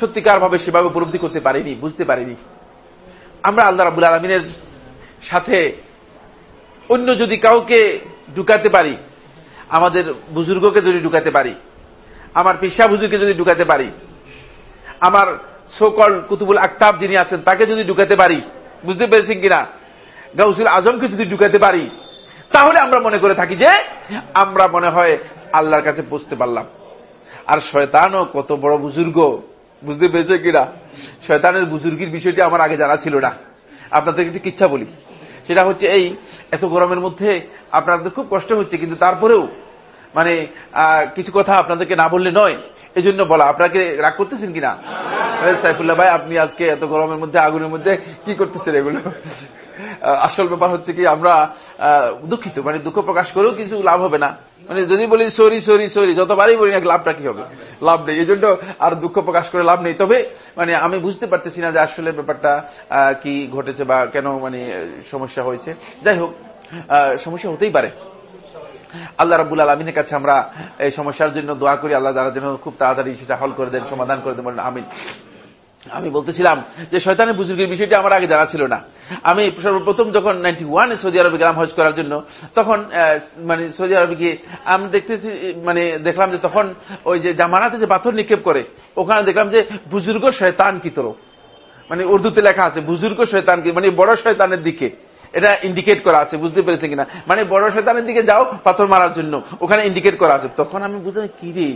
সত্যিকার ভাবে সেভাবে উপলব্ধি করতে পারিনি, বুঝতে পারিনি। আমরা আল্লাহ রাবুল আলমিনের সাথে অন্য যদি কাউকে ঢুকাতে পারি, আমাদের বুজুর্গকে যদি ঢুকাতে পারি, আমার পেশা বুজুরকে যদি ঢুকাতে পারি, আমার সকল কুতুবুল আক্তাব যিনি আছেন, তাকে যদি ঢুকাতে পারি, বুঝতে পেরেছেন কিনা? গাউসুল আজমকে যদি ঢুকাতে পারি, তাহলে আমরা মনে করে থাকি যে, আমরা মনে হয় আল্লাহর কাছে পৌঁছতে পারলাম। আর শয়তানও কত বড় বুজুর্গ। বুঝতে পেরেছে কিনা? শয়তানের বুজুর্গির বিষয়টি আমার আগে জানা ছিল না। আপনাদের একটু কিচ্ছা বলি। সেটা হচ্ছে এই, এত গরমের মধ্যে আপনাদের খুব কষ্ট হচ্ছে, কিন্তু তারপরেও মানে কিছু কথা আপনাদেরকে না বললে নয়। এই জন্য বলা, আপনাকে রাগ করতেছেন কিনা? সাইফুল্লাহ ভাই, আপনি আজকে এত গরমের মধ্যে, আগুনের মধ্যে কি করতেছেন এগুলো? আসল ব্যাপার হচ্ছে কি, আমরা দুঃখিত মানে দুঃখ প্রকাশ করেও কিছু লাভ হবে না। মানে যদি বলি, সরি সরি সরি যতবারই বলি না, লাভটা কি হবে? লাভ নেই। এই জন্য আর দুঃখ প্রকাশ করে লাভ নেই। তবে মানে আমি বুঝতে পারতেছি না যে আসলে ব্যাপারটা কি ঘটেছে বা কেন মানে সমস্যা হয়েছে। যাই হোক সমস্যা হতেই পারে। আল্লাহ রাবুল আলমিনের কাছে আমরা এই সমস্যার জন্য দোয়া করি, আল্লাহ তারা যেন খুব তাড়াতাড়ি সেটা হল করে দেন, সমাধান করে দেন, বলেন, আমিন। আমি বলতেছিলাম যে শয়তানের বুজুর্গের বিষয়টি আমার আগে জানা ছিল না। আমি সর্বপ্রথম যখন নাইনটি ওয়ানে সৌদি আরবে গেলাম হজ করার জন্য, তখন মানে সৌদি আরবে গিয়ে আমি দেখতেছি মানে দেখলাম যে তখন ওই যে জামানাতে যে পাথর নিক্ষেপ করে, ওখানে দেখলাম যে বুজুর্গ শয়তান কি তোর? মানে উর্দুতে লেখা আছে, বুজুর্গ শয়তান কি মানে বড় শয়তানের দিকে। এটা ইন্ডিকেট করা আছে, বুঝতে পেরেছেন কিনা? মানে বড় শয়তানের দিকে যাও, পাথর মারার জন্য। ওখানে ইন্ডিকেট করা আছে। তখন আমি বুঝলাম, কি রে?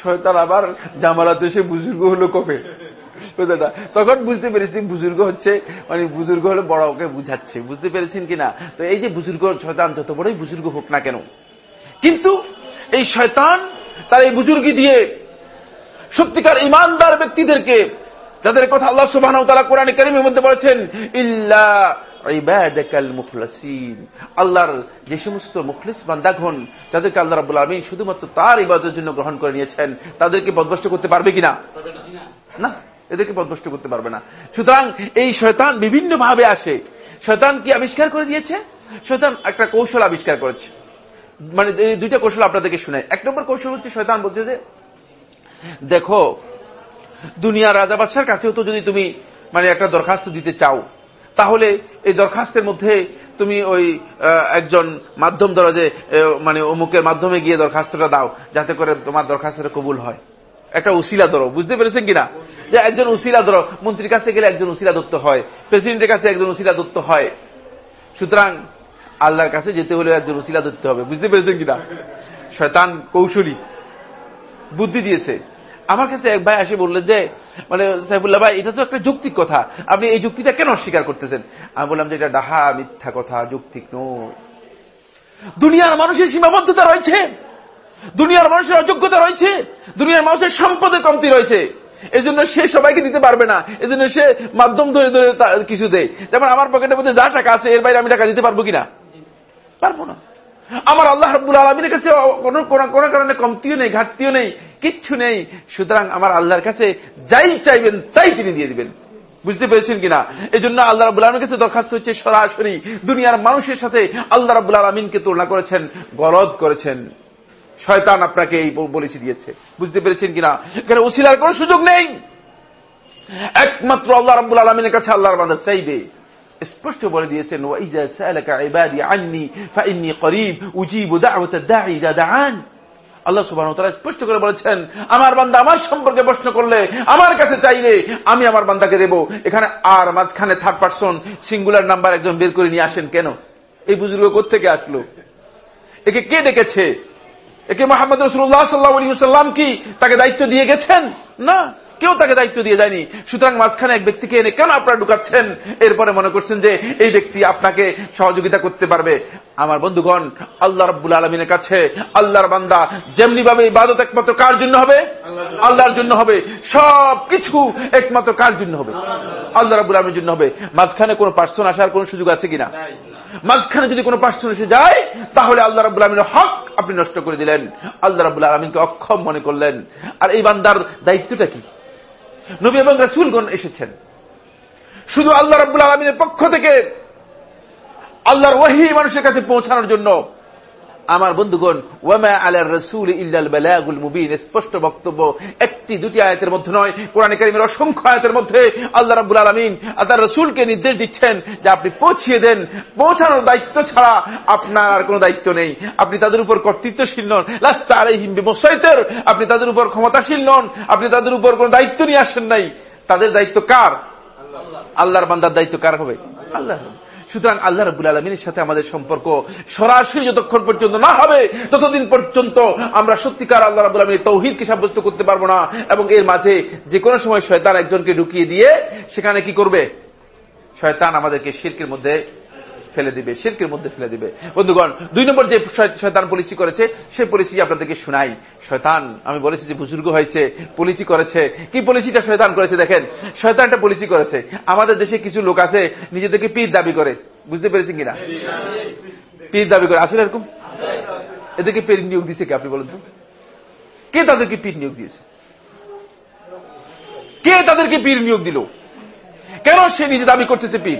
শয়তান আবার জামালাতে সে বুজুর্গ হলো কবে? তখন বুঝতে পেরেছি বুজুর্গ হচ্ছে মানে বুজুর্গ হলে বড় ওকে বুঝাচ্ছে। বুঝতে পেরেছেন কিনা? তো এই যে বুজুর্গ, শয়তান, যত বড়ই বুজুর্গ হোক না কেন, কিন্তু এই শয়তান তার এই বুজুর্গি দিয়ে সত্যিকার ইমানদার ব্যক্তিদেরকে, যাদের কথা আল্লাহ সুবাহ তারা কোরআন করিমের মধ্যে বলেছেন, ইল্লা আল্লাহর যে সমস্ত মুখলিস বান্দাগণ, যাদেরকে আল্লাহ রাবুল আলমী শুধুমাত্র তার ইবাদের জন্য গ্রহণ করে নিয়েছেন, তাদেরকে বদবষ্ট করতে পারবে কিনা? না, এদেরকে বদবষ্ট করতে পারবে না। সুতরাং এই শয়তান বিভিন্ন ভাবে আসে। শয়তান কি আবিষ্কার করে দিয়েছে? শয়তান একটা কৌশল আবিষ্কার করেছে। মানে দুইটা কৌশল আপনাদেরকে শুনে এক নম্বর কৌশল হচ্ছে শয়তান বলছে যে, দেখো দুনিয়া রাজা বাদশার কাছেও তো যদি তুমি মানে একটা দরখাস্ত দিতে চাও তাহলে এই দরখাস্তের মধ্যে তুমি ওই একজন মাধ্যম ধরো যে মানে অমুকের মাধ্যমে গিয়ে দরখাস্তটা দাও, যাতে করে তোমার দরখাস্তটা কবুল হয়। একটা উসিলা ধরো, বুঝতে পেরেছেন কিনা? যে একজন উসিলা ধরো, মন্ত্রীর কাছে গেলে একজন উসিলা দত্ত হয়, প্রেসিডেন্টের কাছে একজন উসিলা দত্ত হয়। সুতরাং আল্লাহর কাছে যেতে হলে একজন উসিলা ধরতে হবে, বুঝতে পেরেছেন কিনা? শয়তান কৌশলী, বুদ্ধি দিয়েছে। আমার কাছে এক ভাই এসে বললেন যে মানে সাইফুল্লাহ ভাই, এটা তো একটা যৌক্তিক কথা। আপনি এই যুক্তিটা কেন অস্বীকার করতেছেন? আমি বললাম যে, এটা ডাহা, মিথ্যা কথা, যৌক্তিক নো দুনিয়ার মানুষের সীমাবদ্ধতা রয়েছে। দুনিয়ার মানুষের অযোগ্যতা রয়েছে। দুনিয়ার মানুষের সম্পদের কমতি রয়েছে। এই জন্য সে সবাইকে দিতে পারবে না। এই জন্য সে মাধ্যম ধরে ধরে কিছু দেয়। যেমন আমার পকেটের মধ্যে যা টাকা আছে, এর বাইরে আমি টাকা দিতে পারব কিনা? পারব না। আমার আল্লাহ রব্বুল আলমীর কাছে কোন কারণে কমতিও নেই, ঘাটতিও নেই, কিচ্ছু নেই। সুতরাং আমার আল্লাহর কাছে যাই চাইবেন, তাই তিনি দিয়ে দিবেন। বুঝতে পেরেছেন কিনা? এই জন্য আল্লাহ রাবুল আলমের কাছে দরখাস্ত হচ্ছে সরাসরি দুনিয়ার মানুষের সাথে আল্লাহ রাবুল আলমিনকে তুলনা করেছেন, গলদ করেছেন। শয়তান আপনাকে এই পলিসি দিয়েছে। বুঝতে পেরেছেন কিনা? এখানে উসিলার কোন সুযোগ নেই। একমাত্র আল্লাহ রাবুল আলমিনের কাছে আল্লাহর বান্ধব চাইবে। স্পষ্ট বলে দিয়েছেন আল্লাহ সুবাহ তারা স্পষ্ট করে বলেছেন, আমার বান্দা আমার সম্পর্কে প্রশ্ন করলে, আমার কাছে চাইলে আমি আমার বান্দাকে দেব। এখানে আর মাঝখানে থার্ড পার্সন সিঙ্গুলার নাম্বার একজন বের করে নিয়ে আসেন কেন? এই বুজুর্গ কোথেকে আসলো? একে কে ডেকেছে? একে মোহাম্মদ রসুল্লাহ সাল্লাহ সাল্লাম কি তাকে দায়িত্ব দিয়ে গেছেন? না। কেউ তাকে দায়িত্ব দিয়ে যায়নি সুতরাং মাঝখানে এক ব্যক্তিকে এনে কেন আপনারা ঢুকাচ্ছেন? এরপরে মনে করছেন যে এই ব্যক্তি আপনাকে সহযোগিতা করতে পারবে। আমার বন্ধুগণ, আল্লাহ রব্বুল আলমিনের কাছে আল্লাহর বান্দা যেমনি ভাবে ইবাদত একমাত্র কার জন্য হবে? আল্লাহর জন্য হবে। সব কিছু একমাত্র কার জন্য হবে? আল্লাহ রব্বুল আলমীর জন্য হবে। মাঝখানে কোন পার্সন আসার কোন সুযোগ আছে কিনা? মাঝখানে যদি কোনো পার্সন এসে যায়, তাহলে আল্লাহ রাবুল আলমিনের হক আপনি নষ্ট করে দিলেন। আল্লাহ রাবুল আলমিনকে অক্ষম মনে করলেন। আর এই বান্দার দায়িত্বটা কি? নবী এবং রাসুলগণ এসেছেন। শুধু আল্লাহ রব্বুল আলমিনের পক্ষ থেকে আল্লাহর ওয়াহি মানুষের কাছে পৌঁছানোর জন্য আমার বন্ধুগণ, ওয়ামা আলার রসুল ইল্লাল বালাগুল মুবিন। স্পষ্ট বক্তব্য একটি দুটি আয়াতের মধ্যে নয়, কোরআন কারিমের অসংখ্য আয়াতের মধ্যে আল্লাহ রাব্বুল আলামিন আল্লাহ রসুলকে নির্দেশ দিচ্ছেন যে আপনি পৌঁছিয়ে দেন। পৌঁছানোর দায়িত্ব ছাড়া আপনার আর কোনো দায়িত্ব নেই। আপনি তাদের উপর কর্তৃত্বশীল নন। লাস্তা আলাইহিম বিমসাইতের। আপনি তাদের উপর ক্ষমতাশীল নন। আপনি তাদের উপর কোনো দায়িত্ব নিয়ে আসেন নাই। তাদের দায়িত্ব কার? আল্লাহর বান্দার দায়িত্ব কার হবে? আল্লাহ সুতরাং আল্লাহ রবুল আলমিনের সাথে আমাদের সম্পর্ক সরাসরি যতক্ষণ পর্যন্ত না হবে, ততদিন পর্যন্ত আমরা সত্যিকার আল্লাহ রাবুল আলমীর তৌহিদকে সাব্যস্ত করতে পারব না এবং এর মাঝে যে কোনো সময় শয়তান একজনকে ঢুকিয়ে দিয়ে সেখানে কি করবে? শয়তান আমাদেরকে শিল্পের মধ্যে ফেলে দিবে শিল্পের মধ্যে ফেলে দিবে। বন্ধুগণ, দুই নম্বর যে শয়তান পলিসি করেছে সে পলিসি আপনাদেরকে শোনাই? শয়তান, আমি বলেছি যে বুজুর্গ হয়েছে পলিসি করেছে। কি পলিসিটা শয়তান করেছে দেখেন? শয়তানটা পলিসি করেছে। আমাদের দেশে কিছু লোক আছে, নিজেদেরকে পীর দাবি করে। বুঝতে পেরেছেন কিনা? পীর দাবি করে। আসলে এরকম? এদেরকে পীর নিয়োগ দিছে কে আপনি বলেন তো? কে তাদেরকে পীর নিয়োগ দিয়েছে? কে তাদেরকে পীর নিয়োগ দিল? কেন সে নিজে দাবি করতেছে পীর?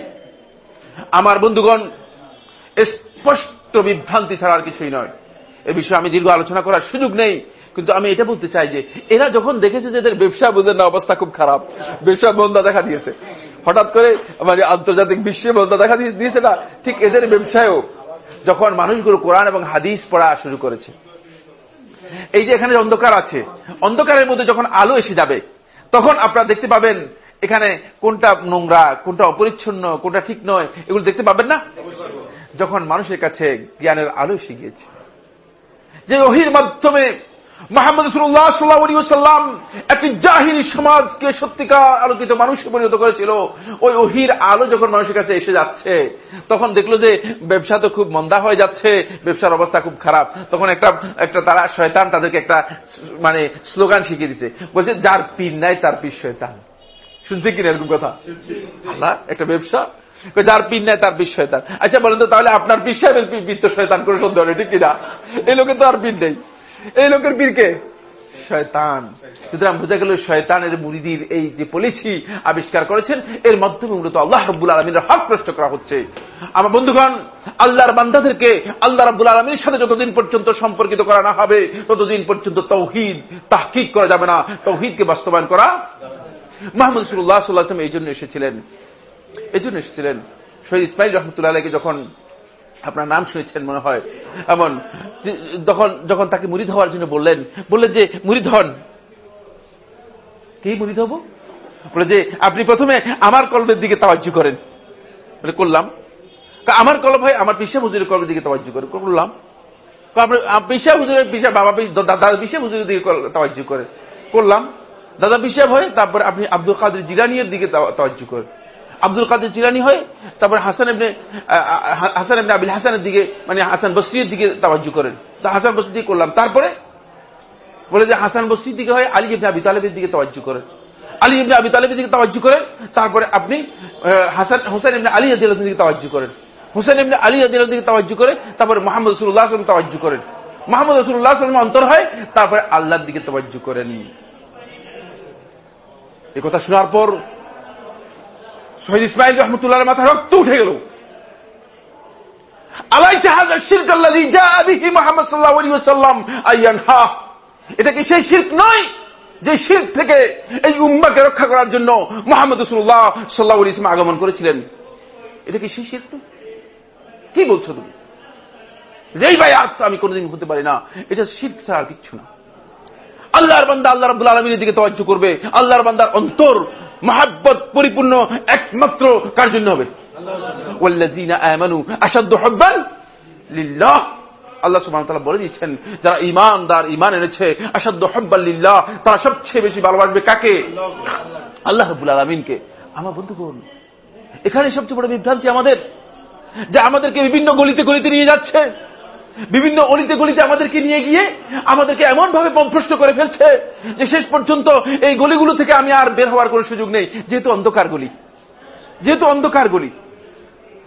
আমার বন্ধুগণ, স্পষ্ট বিভ্রান্তি ছাড়া আর কিছুই নয়। এ বিষয়ে আমি দীর্ঘ আলোচনা করার সুযোগ নেই, কিন্তু আমি এটা বলতে চাই যে, এরা যখন দেখেছে যে এদের ব্যবসা বোধের না অবস্থা খুব খারাপ, ব্যবসা বন্ধা দেখা দিয়েছে। হঠাৎ করে মানে আন্তর্জাতিক বিশ্বে বন্ধা দেখা দিয়েছে না, ঠিক এদের ব্যবসায়ও যখন মানুষগুলো কোরআন এবং হাদিস পড়া শুরু করেছে। এই যে এখানে অন্ধকার আছে, অন্ধকারের মধ্যে যখন আলো এসে যাবে, তখন আপনারা দেখতে পাবেন এখানে কোনটা নোংরা, কোনটা অপরিচ্ছন্ন, কোনটা ঠিক নয়, এগুলো দেখতে পাবেন না? যখন মানুষের কাছে জ্ঞানের আলো এসে গিয়েছে। যে ওহির মাধ্যমে মোহাম্মদ সাল্লাম একটি জাহিরি সমাজকে সত্যিকার আলোকিত মানুষে পরিণত করেছিল। ওই ওহির আলো যখন মানুষের কাছে এসে যাচ্ছে, তখন দেখল যে ব্যবসা তো খুব মন্দা হয়ে যাচ্ছে, ব্যবসার অবস্থা খুব খারাপ। তখন একটা একটা তারা শয়তান তাদেরকে একটা মানে স্লোগান শিখিয়ে দিছে। বলছে, যার পীর নাই, তার পীর শয়তান। শুনছে কিনা এরকম কথা? আল্লাহ, একটা ব্যবসা। যার পীর নেয় তার পীর শয়তান। আচ্ছা বলেন তো, তাহলে আপনার পীর সাহেবের পীর তো শয়তান করে সন্দেহ নেই, ঠিক কিনা? এই লোকের তো আর পীর নেই। এই লোকের পীরকে শয়তান। সুতরাং বোঝা গেল, শয়তানের মুরিদির এই যে পলিসি আবিষ্কার করেছেন, এর মাধ্যমে মূলত আল্লাহ রব্বুল আলমীর হক নষ্ট করা হচ্ছে। আমার বন্ধুগণ, আল্লাহর বান্দাদেরকে আল্লাহ রব্বুল আলমীর সাথে যতদিন পর্যন্ত সম্পর্কিত করা না হবে, ততদিন পর্যন্ত তৌহিদ, তাহকিক করা যাবে না। তৌহিদকে বাস্তবায়ন করা মোহাম্মদ সুল্লাহ সাল্লাহ এই জন্য এসেছিলেন। এই জন্য এসেছিলেন। শহীদ ইসমাইল রহমতুল্লাহ আলীকে যখন আপনার নাম শুনেছেন মনে হয়, এমন তখন, যখন তাকে মুরিদ হওয়ার জন্য বললেন বললেন যে, মুরিদ হন। কি মুরিদ হব? বলে যে, আপনি প্রথমে আমার কলমের দিকে তাওয়াজ্য করেন। বলে, করলাম। আমার কলব হয়, আমার পিসা হুজুরের কলবের দিকে তাওয়াজ্য করে করলাম। পিসা হুজুরের পিসা বাবা দাদা পিসা হুজুরের দিকে তাওয়াজ্য করে করলাম। দাদা পিসাব হয়, তারপরে আপনি আব্দুল কাদের জিরানিয়ের দিকে তাওয়াজ্য করেন। আব্দুল কাদের জিলানি হয়, তারপর হাসান এমনি হাসান এমনি আবিল হাসানের দিকে মানে হাসান বসরির দিকে তাওয়াজ্জু করেন। তা হাসান বসরি দিকে করলাম। তারপরে বলে যে হাসান বসরির দিকে হয় আলী ইবনে আবি তালেবের দিকে তাওয়াজ্জু করেন। আলী ইবনে আবি তালেবের দিকে তাওয়াজ্জু করেন। তারপরে আপনি হাসান হোসেন এমনি আলী আদিল দিকে তাওয়াজ্জু করেন। হোসেন এমনি আলী আদিল দিকে তাওয়াজ্জু করে তারপরে মোহাম্মদ রসুল্লাহ আসলাম তাওয়াজ্জু করেন। মোহাম্মদ রসুল্লাহ আসলাম অন্তর হয় তারপরে আল্লাহর দিকে তাওয়াজ্জু করেন। এ কথা শোনার পর শহীদ ইসমাইল রহমতুল্লাহ মাথা রক্ত উঠে গেল। এটা কি সেই শির্ক নয়? যে শির্ক থেকে এই উম্মাকে রক্ষা করার জন্য মোহাম্মদ রসুল্লাহ সাল্লাহ ইসলাম আগমন করেছিলেন? এটা কি সেই শির্ক কি বলছো তুমি? যেই ভাই আত্ম আমি কোনোদিন হতে পারি না, এটা শির্ক ছাড়া আর কিচ্ছু না। আল্লাহর বান্দা আল্লাহ রব্বুল আলমীর দিকে তওয়াজ্জু করবে। আল্লাহর বান্দার অন্তর, মহাব্বত পরিপূর্ণ একমাত্র কার জন্য হবে? আল্লাহ সুবাহ বলে দিচ্ছেন যারা ইমানদার ইমান এনেছে হব্বাল্লিল্লাহ তারা সবচেয়ে বেশি ভালোবাসবে কাকে? আল্লাহ রবুল আলমিনকে। আমার এখানে সবচেয়ে বড় বিভ্রান্তি আমাদের, যা আমাদেরকে বিভিন্ন গলিতে গলিতে নিয়ে যাচ্ছে। বিভিন্ন অলিতে গলিতে আমাদেরকে নিয়ে গিয়ে আমাদেরকে এমন ভাবে পথভ্রষ্ট করে ফেলছে যে শেষ পর্যন্ত এই গলিগুলো থেকে আমি আর বের হওয়ার কোন সুযোগ নেই। যেহেতু অন্ধকার গলি। যেহেতু অন্ধকার গলি।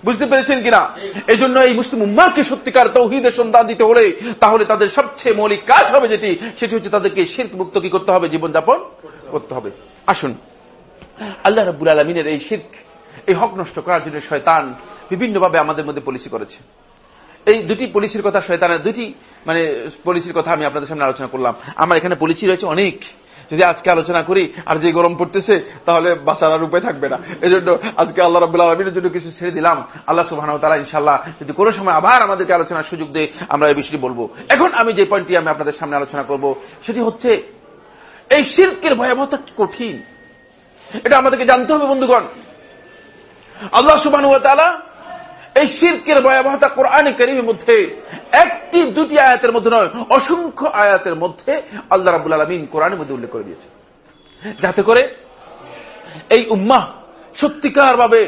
বুঝতে পেরেছেন কিনা? এই জন্য এই মুসলিম উম্মাকে সত্যিকার তৌহিদের সন্ধান দিতে হলে তাহলে তাদের সবচেয়ে মৌলিক কাজ হবে যেটি, সেটি হচ্ছে তাদেরকে শিল্প মুক্ত কি করতে হবে? জীবনযাপন করতে হবে। আসুন। আল্লাহ রব্বুল আলমিনের এই শির্ক, এই হক নষ্ট করার জন্য শয়তান বিভিন্নভাবে আমাদের মধ্যে পলিসি করেছে। এই দুটি পলিসির কথা শয়তানের, দুটি মানে পলিসির কথা আমি আপনাদের সামনে আলোচনা করলাম। আমার এখানে পলিসি রয়েছে অনেক। যদি আজকে আলোচনা করি, আর যে গরম পড়তেছে, তাহলে বাঁচার আর উপায় থাকবে না। এই জন্য আজকে আল্লাহ রবাহ আলমীর জন্য কিছু ছেড়ে দিলাম। আল্লাহ সুবাহ তালা ইনশাল্লাহ যদি কোনো সময় আবার আমাদেরকে আলোচনার সুযোগ দেয়, আমরা এই বিষয়টি বলব। এখন আমি যে পয়েন্টটি আমি আপনাদের সামনে আলোচনা করব, সেটি হচ্ছে, এই শিল্পের ভয়াবহতা কঠিন? এটা আমাদেরকে জানতে হবে, বন্ধুগণ। আল্লাহ সুবাহ তালা এই শির্কের ভয়াবহতা কোরআনে করিমের মধ্যে, একটি, দুটি আয়াতের মধ্যে নয়, অসংখ্য আয়াতের মধ্যে আল্লাহ রাবুল আলমিন কোরআনের মধ্যে উল্লেখ করে দিয়েছে যাতে করে এই উম্মাহ সত্যিকার ভাবে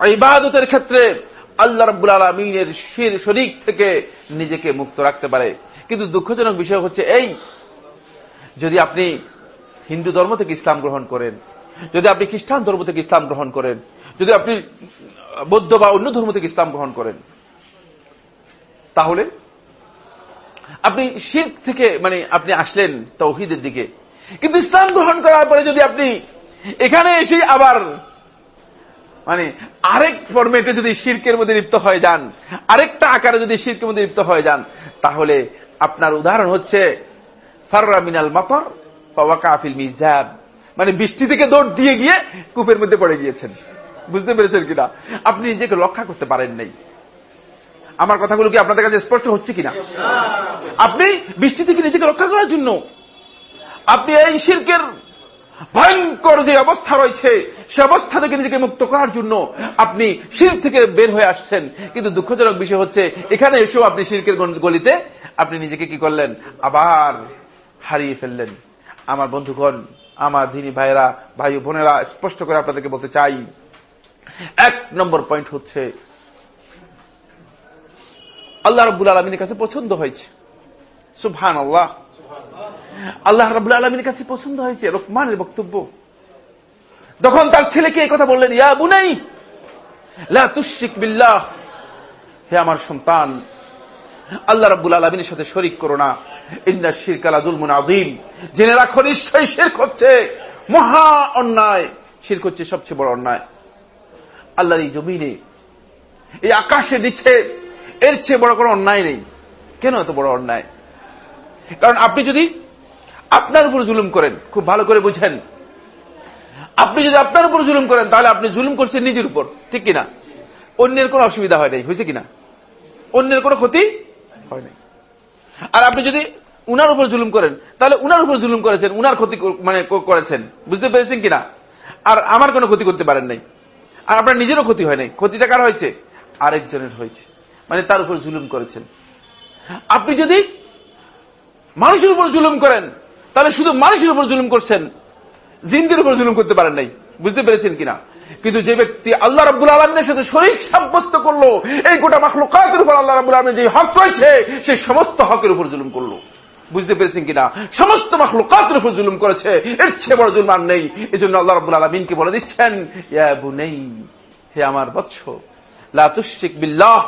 ইবাদতের ক্ষেত্রে আল্লাহ রাবুল আলমিনের শির শরিক থেকে নিজেকে মুক্ত রাখতে পারে। কিন্তু দুঃখজনক বিষয় হচ্ছে এই, যদি আপনি হিন্দু ধর্ম থেকে ইসলাম গ্রহণ করেন, যদি আপনি খ্রিস্টান ধর্ম থেকে ইসলাম গ্রহণ করেন, যদি আপনি বৌদ্ধ বা অন্য ধর্ম থেকে ইসলাম গ্রহণ করেন, তাহলে আপনি শির্ক থেকে মানে আপনি আসলেন তৌহিদের দিকে। কিন্তু ইসলাম গ্রহণ করার পরে যদি আপনি এখানে এসে আবার মানে আরেক ফরমেটে যদি শির্কের মধ্যে লিপ্ত হয়ে যান, আরেকটা আকারে যদি শির্কের মধ্যে লিপ্ত হয়ে যান, তাহলে আপনার উদাহরণ হচ্ছে, ফাররা মিনাল মাতর ফাওয়াকাফিল মিজাব। মানে বৃষ্টি থেকে দৌড় দিয়ে গিয়ে কূপের মধ্যে পড়ে গিয়েছেন। বুঝতে পেরেছেন কিনা? আপনি নিজেকে রক্ষা করতে পারেন নাই। আমার কথাগুলো কি আপনাদের কাছে স্পষ্ট হচ্ছে কিনা? আপনি বৃষ্টি থেকে নিজেকে রক্ষা করার জন্য? আপনি এই শিল্পের ভয়ঙ্কর যে অবস্থা রয়েছে, সে অবস্থা থেকে নিজেকে মুক্ত করার জন্য আপনি শির থেকে বের হয়ে আসছেন। কিন্তু দুঃখজনক বিষয় হচ্ছে, এখানে এসেও আপনি শিল্পের গলিতে আপনি নিজেকে কি করলেন? আবার হারিয়ে ফেললেন। আমার বন্ধুগণ, আমার দিনী ভাইয়েরা, ভাই বোনেরা, স্পষ্ট করে আপনাদেরকে বলতে চাই এক নম্বর পয়েন্ট হচ্ছে, আল্লাহ রব্বুল আলমিনের কাছে পছন্দ হয়েছে। সুভান আল্লাহ আল্লাহ রব্বুল আলমিনের কাছে পছন্দ হয়েছে, রকমানের বক্তব্য। তখন তার ছেলেকে এই কথা বললেন, ইয়া বুনাই তুশিক বিল্লাহ, হে আমার সন্তান, আল্লাহ রাব্বুল আলমিনের সাথে শরিক করো না। ইন্না শিরকাল আদুল মুন আদিম জেনে রাখো, নিশ্চয়ই শির্ক হচ্ছে মহা অন্যায়। শির্ক হচ্ছে সবচেয়ে বড় অন্যায়। আল্লাহর এই জমিনে, এই আকাশে নিচে, এর চেয়ে বড় কোনো অন্যায় নেই। কেন এত বড় অন্যায়? কারণ আপনি যদি আপনার উপর জুলুম করেন, খুব ভালো করে বুঝেন। আপনি যদি আপনার উপর জুলুম করেন, তাহলে আপনি জুলুম করছেন নিজের উপর, ঠিক কিনা? অন্যের কোনো অসুবিধা হয় নাই, হয়েছে কিনা? অন্যের কোনো ক্ষতি হয় নাই। আর আপনি যদি উনার উপর জুলুম করেন, তাহলে উনার উপর জুলুম করেছেন, উনার ক্ষতি মানে করেছেন। বুঝতে পেরেছেন কিনা? আর আমার কোনো ক্ষতি করতে পারেন নাই। আর আপনার নিজেরও ক্ষতি হয় নাই। ক্ষতিটা কার হয়েছে? আরেকজনের হয়েছে। মানে তার উপর জুলুম করেছেন। আপনি যদি মানুষের উপর জুলুম করেন, তাহলে শুধু মানুষের উপর জুলুম করছেন, জিন্দের উপর জুলুম করতে পারেন নাই। বুঝতে পেরেছেন কিনা? কিন্তু যে ব্যক্তি আল্লাহ রাবুল আলমের সাথে শরিক সাব্যস্ত করল, এই গোটা মাখলুকাতের উপর আল্লাহ রাবুল আলমের যে হক রয়েছে, সেই সমস্ত হকের উপর জুলুম করল। বুঝতে পেরেছেন কিনা? সমস্ত মাখলুকাতের উপর জুলুম করেছে। এর চেয়ে বড় জুলম আর নেই। এই জন্য আল্লাহ রাবুল আলমিনকে বলে দিচ্ছেন নেই হে আমার বৎস লাতুশিক বিল্লাহ,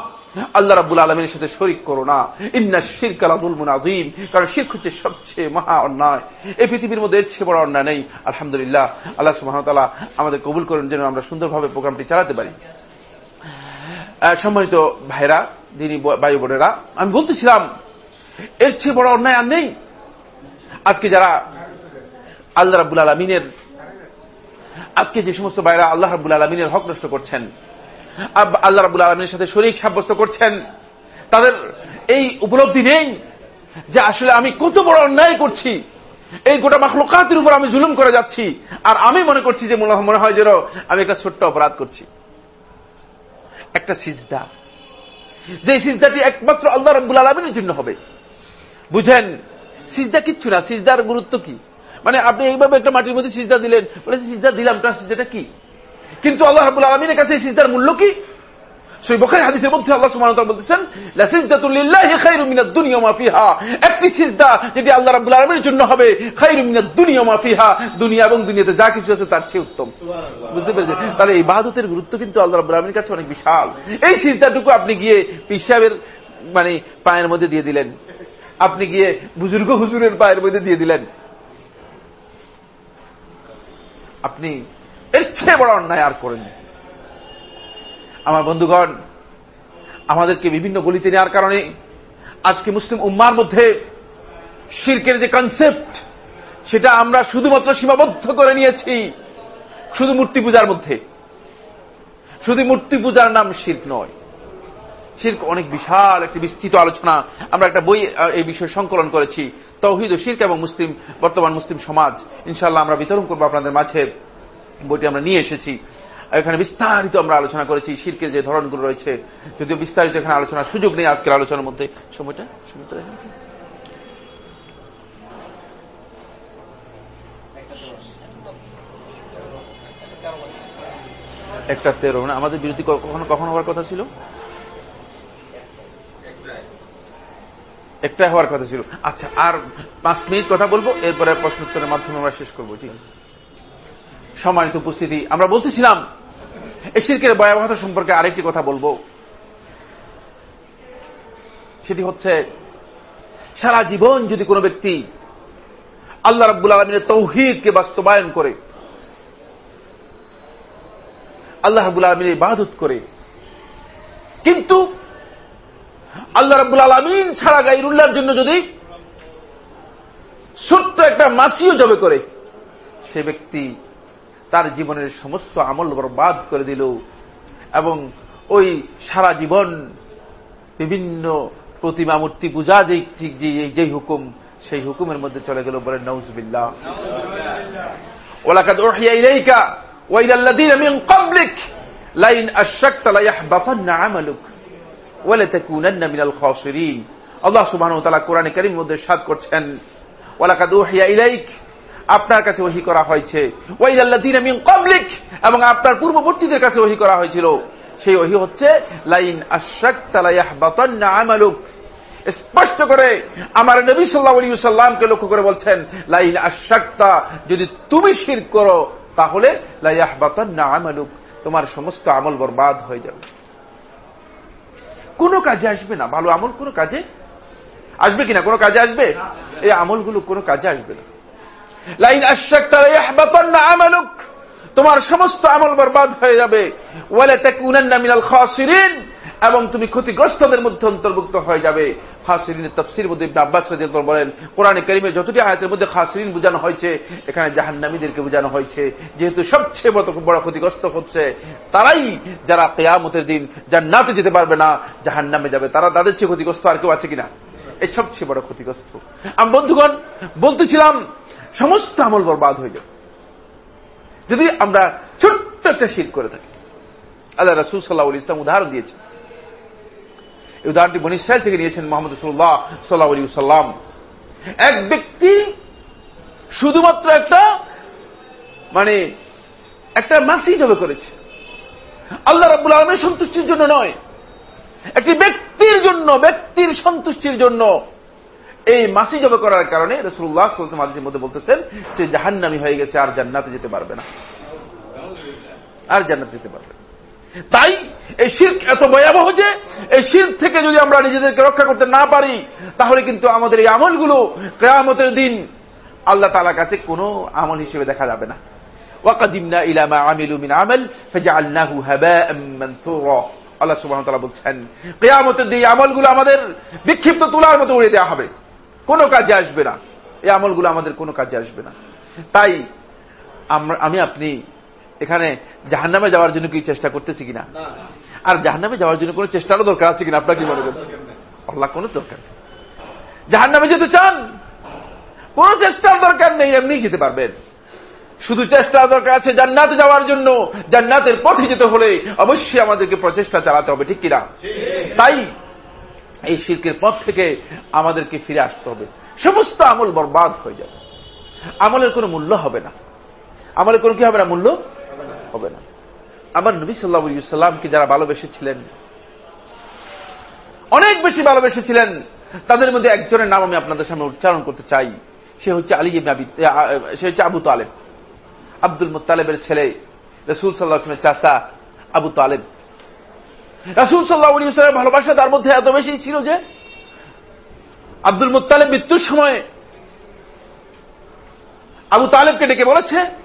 আল্লাহ রাবুল আলমীর সাথে শরিক করো না। ইন্না শির কালাদুল মুনাজিম কারণ শির হচ্ছে সবচেয়ে মহা অন্যায়। এই পৃথিবীর মধ্যে এর চেয়ে বড় অন্যায় নেই। আলহামদুলিল্লাহ, আল্লাহ সুবাহতাল্লাহ আমাদের কবুল করেন যেন আমরা সুন্দরভাবে প্রোগ্রামটি চালাতে পারি। সম্মানিত ভাইরা যিনি বায়ু বোনেরা আমি বলতেছিলাম এর চেয়ে বড় অন্যায় আর নেই। আজকে যারা আল্লাহ রাবুল আলমিনের আজকে যে সমস্ত ভাইরা আল্লাহ রাবুল আলমিনের হক নষ্ট করছেন আল্লাহ রাবুল আলমীর সাথে শরিক সাব্যস্ত করছেন, তাদের এই উপলব্ধি নেই যে আসলে আমি কত বড় অন্যায় করছি। এই গোটা মাখলুকাতের উপর আমি জুলুম করে যাচ্ছি। আর আমি মনে করছি যে মনে হয় যেন আমি একটা ছোট্ট অপরাধ করছি। একটা সিজদা। যে সিজদাটি একমাত্র আল্লাহ রাবুল আলমিনের জন্য হবে। বুঝেন? সিজদা কিচ্ছু না সিজদার গুরুত্ব কি? মানে আপনি এইভাবে একটা মাটির মধ্যে সিজদা দিলেন বলে সিজদা দিলাম তার সিজদাটা কি? কিন্তু আল্লাহ রাবুল আলমিনের কাছে সিজদার মূল্য কি? সেই বখারি হাদিসের মধ্যে আল্লাহ সুবহানাহু বলতেছেন লা সিজদাতু খায়রুম মিনাদ দুনিয়া মা ফিহা। একটি সিজদা যেটি আল্লাহ রাব্বুল আলামিনের জন্য হবে খায়রুম মিনাদ দুনিয়া মা ফিহা। দুনিয়া এবং দুনিয়াতে যা কিছু আছে তার চেয়ে উত্তম। বুঝতে পেরেছেন? তাহলে এই ইবাদতের গুরুত্ব কিন্তু আল্লাহ রাব্বুল আলামিনের কাছে অনেক বিশাল। এই সিজদাটুকু আপনি গিয়ে পিসাবের মানে পায়ের মধ্যে দিয়ে দিলেন। আপনি গিয়ে বুজুর্গ হুজুরের পায়ের মধ্যে দিয়ে দিলেন। আপনি এর চেয়ে বড় অন্যায় আর করেন আমার বন্ধুগণ, আমাদেরকে বিভিন্ন গলিতে নেওয়ার কারণে আজকে মুসলিম উম্মার মধ্যে শির্কের যে কনসেপ্ট সেটা আমরা শুধুমাত্র সীমাবদ্ধ করে নিয়েছি। শুধু মূর্তি পূজার মধ্যে। শুধু মূর্তি পূজার নাম শির্ক নয়। শির্ক অনেক বিশাল একটি বিস্তৃত আলোচনা। আমরা একটা বই এই বিষয়ে সংকলন করেছি। তৌহিদ ও শির্ক এবং মুসলিম, বর্তমান মুসলিম সমাজ। ইনশাল্লাহ আমরা বিতরণ করব আপনাদের মাঝে। বইটি আমরা নিয়ে এসেছি। এখানে বিস্তারিত আমরা আলোচনা করেছি, শির্কের যে ধরনগুলো রয়েছে। যদিও বিস্তারিত এখানে আলোচনার সুযোগ নেই আজকের আলোচনার মধ্যে। সময়টা একটা তেরো মানে আমাদের বিরতি কখনো, কখন হওয়ার কথা ছিল? একটা হওয়ার কথা ছিল। আচ্ছা আর পাঁচ মিনিট কথা বলব, এরপরে প্রশ্ন উত্তরের মাধ্যমে আমরা শেষ করব ঠিক সম্মানিত উপস্থিতি, আমরা বলতেছিলাম এই শিল্পের ভয়াবহতা সম্পর্কে আরেকটি কথা বলব। সেটি হচ্ছে, সারা জীবন যদি কোনো ব্যক্তি আল্লাহ রাব্বুল আলমিনের তৌহিদকে বাস্তবায়ন করে, আল্লাহ রাবুল আলমিনের ইবাদত করে, কিন্তু আল্লাহ রাবুল আলমিন ছাড়া গাইরুল্লাহর জন্য যদি ছোট্ট একটা মাসিও জবে করে, সে ব্যক্তি তার জীবনের সমস্ত আমল বরবাদ করে দিল এবং ওই সারা জীবন বিভিন্ন প্রতিমা মূর্তি পূজা যেই ঠিক যে যেই হুকুম, সেই হুকুমের মধ্যে চলে গেল বলে নৌজবিল্লাহ ওলাকাদ ওহিয়া ইলাইকা ওয়াইলাল্লাযীন মিন ক্বাবলিক, লাইন আল্লাহ মধ্যে সাদ করছেন আপনার কাছে ওহি করা হয়েছে। এবং আপনার পূর্ববর্তীদের কাছে ওহি করা হয়েছিল। সেই ওহি হচ্ছে, লাইন স্পষ্ট করে আমার নবী সাল্লাহ আলী সাল্লামকে লক্ষ্য করে বলছেন, লাইন আশাক্তা যদি তুমি শির করো, তাহলে লাইয়াহবাতান্না আমালুক, তোমার সমস্ত আমল বরবাদ হয়ে যাবে। কোনো কাজে আসবে না। ভালো আমল কোনো কাজে আসবে কিনা? কোনো কাজে আসবে? এই আমলগুলো কোনো কাজে আসবে না। লাইন আশাক তারা আমালুক। তোমার সমস্ত আমল বরবাদ হয়ে যাবে। ওয়ালে তাকুনান্না মিনাল খাসিরিন। এবং তুমি ক্ষতিগ্রস্তদের মধ্যে অন্তর্ভুক্ত হয়ে যাবে। খাসিরিনের তফসির মধ্যে ইবনে আব্বাস রাদিয়াল্লাহু বলেন, কোরআনে কারিমে যতটি আয়াতের মধ্যে খাসিরিন বোঝানো হয়েছে, এখানে জাহান্নামীদেরকে বোঝানো হয়েছে। যেহেতু সবচেয়ে বড় বড় ক্ষতিগ্রস্ত হচ্ছে, তারাই যারা কেয়ামতের দিন জান্নাতে যেতে পারবে না, জাহান্নামে যাবে। তারা তাদের চেয়ে ক্ষতিগ্রস্ত আর কেউ আছে কিনা? এই সবচেয়ে বড় ক্ষতিগ্রস্ত। আমি বন্ধুগণ, বলতেছিলাম, সমস্ত আমল বরবাদ হয়ে যাবে। যদি আমরা ছোট্ট একটা শীত করে থাকি, আল্লাহ রাসুল সাল্লাহ ইসলাম উদাহরণ দিয়েছেন। এই উদাহরণটি বনি ইসরায়েল থেকে নিয়েছেন মোহাম্মদ রসুল্লাহ সাল্লাহ আলী সাল্লাম এক ব্যক্তি শুধুমাত্র একটা মানে একটা মাসি জবে করেছে। আল্লাহ রাবুল আলমের সন্তুষ্টির জন্য নয়। একটি ব্যক্তির জন্য, ব্যক্তির সন্তুষ্টির জন্য এই মাসি জবে করার কারণে রসুল্লাহ সাল্লাম আদিসের মধ্যে বলতেছেন যে জাহান্নামি হয়ে গেছে আর জান্নাতে যেতে পারবে না। আর জান্নাতে যেতে পারবে না। তাই এই শির্ক এত ভয়াবহ যে, এই শির্ক থেকে যদি আমরা নিজেদেরকে রক্ষা করতে না পারি, তাহলে কিন্তু আমাদের এই আমলগুলো কেয়ামতের দিন আল্লাহ তালার কাছে কোনো আমল হিসেবে দেখা যাবে না। ইলামা আমিলু মিন আল্লাহ বলছেন দিন আমলগুলো আমাদের বিক্ষিপ্ত তুলার মতো উড়িয়ে দেওয়া হবে। কোনো কাজে আসবে না। এই আমলগুলো আমাদের কোনো কাজে আসবে না। তাই আমি, আপনি এখানে জাহান্নামে যাওয়ার জন্য কি চেষ্টা করতেছি কিনা? আর জাহান্নামে যাওয়ার জন্য কোনো চেষ্টারও দরকার আছে কিনা? আপনার কি মনে করেন? আল্লাহ কোনো দরকার নেই। জাহান্নামে যেতে চান? কোন চেষ্টার দরকার নেই এমনি যেতে পারবেন। শুধু চেষ্টা দরকার আছে জান্নাতে যাওয়ার জন্য। জান্নাতের পথে যেতে হলে অবশ্যই আমাদেরকে প্রচেষ্টা চালাতে হবে ঠিক কিনা? তাই এই শিল্পের পথ থেকে আমাদেরকে ফিরে আসতে হবে। সমস্ত আমল বরবাদ হয়ে যাবে। আমলের কোনো মূল্য হবে না। আমলের কোনো কি হবে না? মূল্য হবে না। আমার নবী সাল্লাহ সাল্লামকে যারা ভালোবেসেছিলেন? অনেক বেশি ভালোবেসেছিলেন। তাদের মধ্যে একজনের নাম আমি আপনাদের সামনে উচ্চারণ করতে চাই। সে হচ্ছে আলী সে হচ্ছে আবু তালেব। আব্দুল মুতালেবের ছেলে, রসুল সাল্লাহামের চাষা আবু তালেব। রাসুল সাল্লাহ ভালোবাসা তার মধ্যে এত বেশি ছিল যে আব্দুল মুতালেব মৃত্যুর সময় আবু তালেবকে ডেকে বলেছে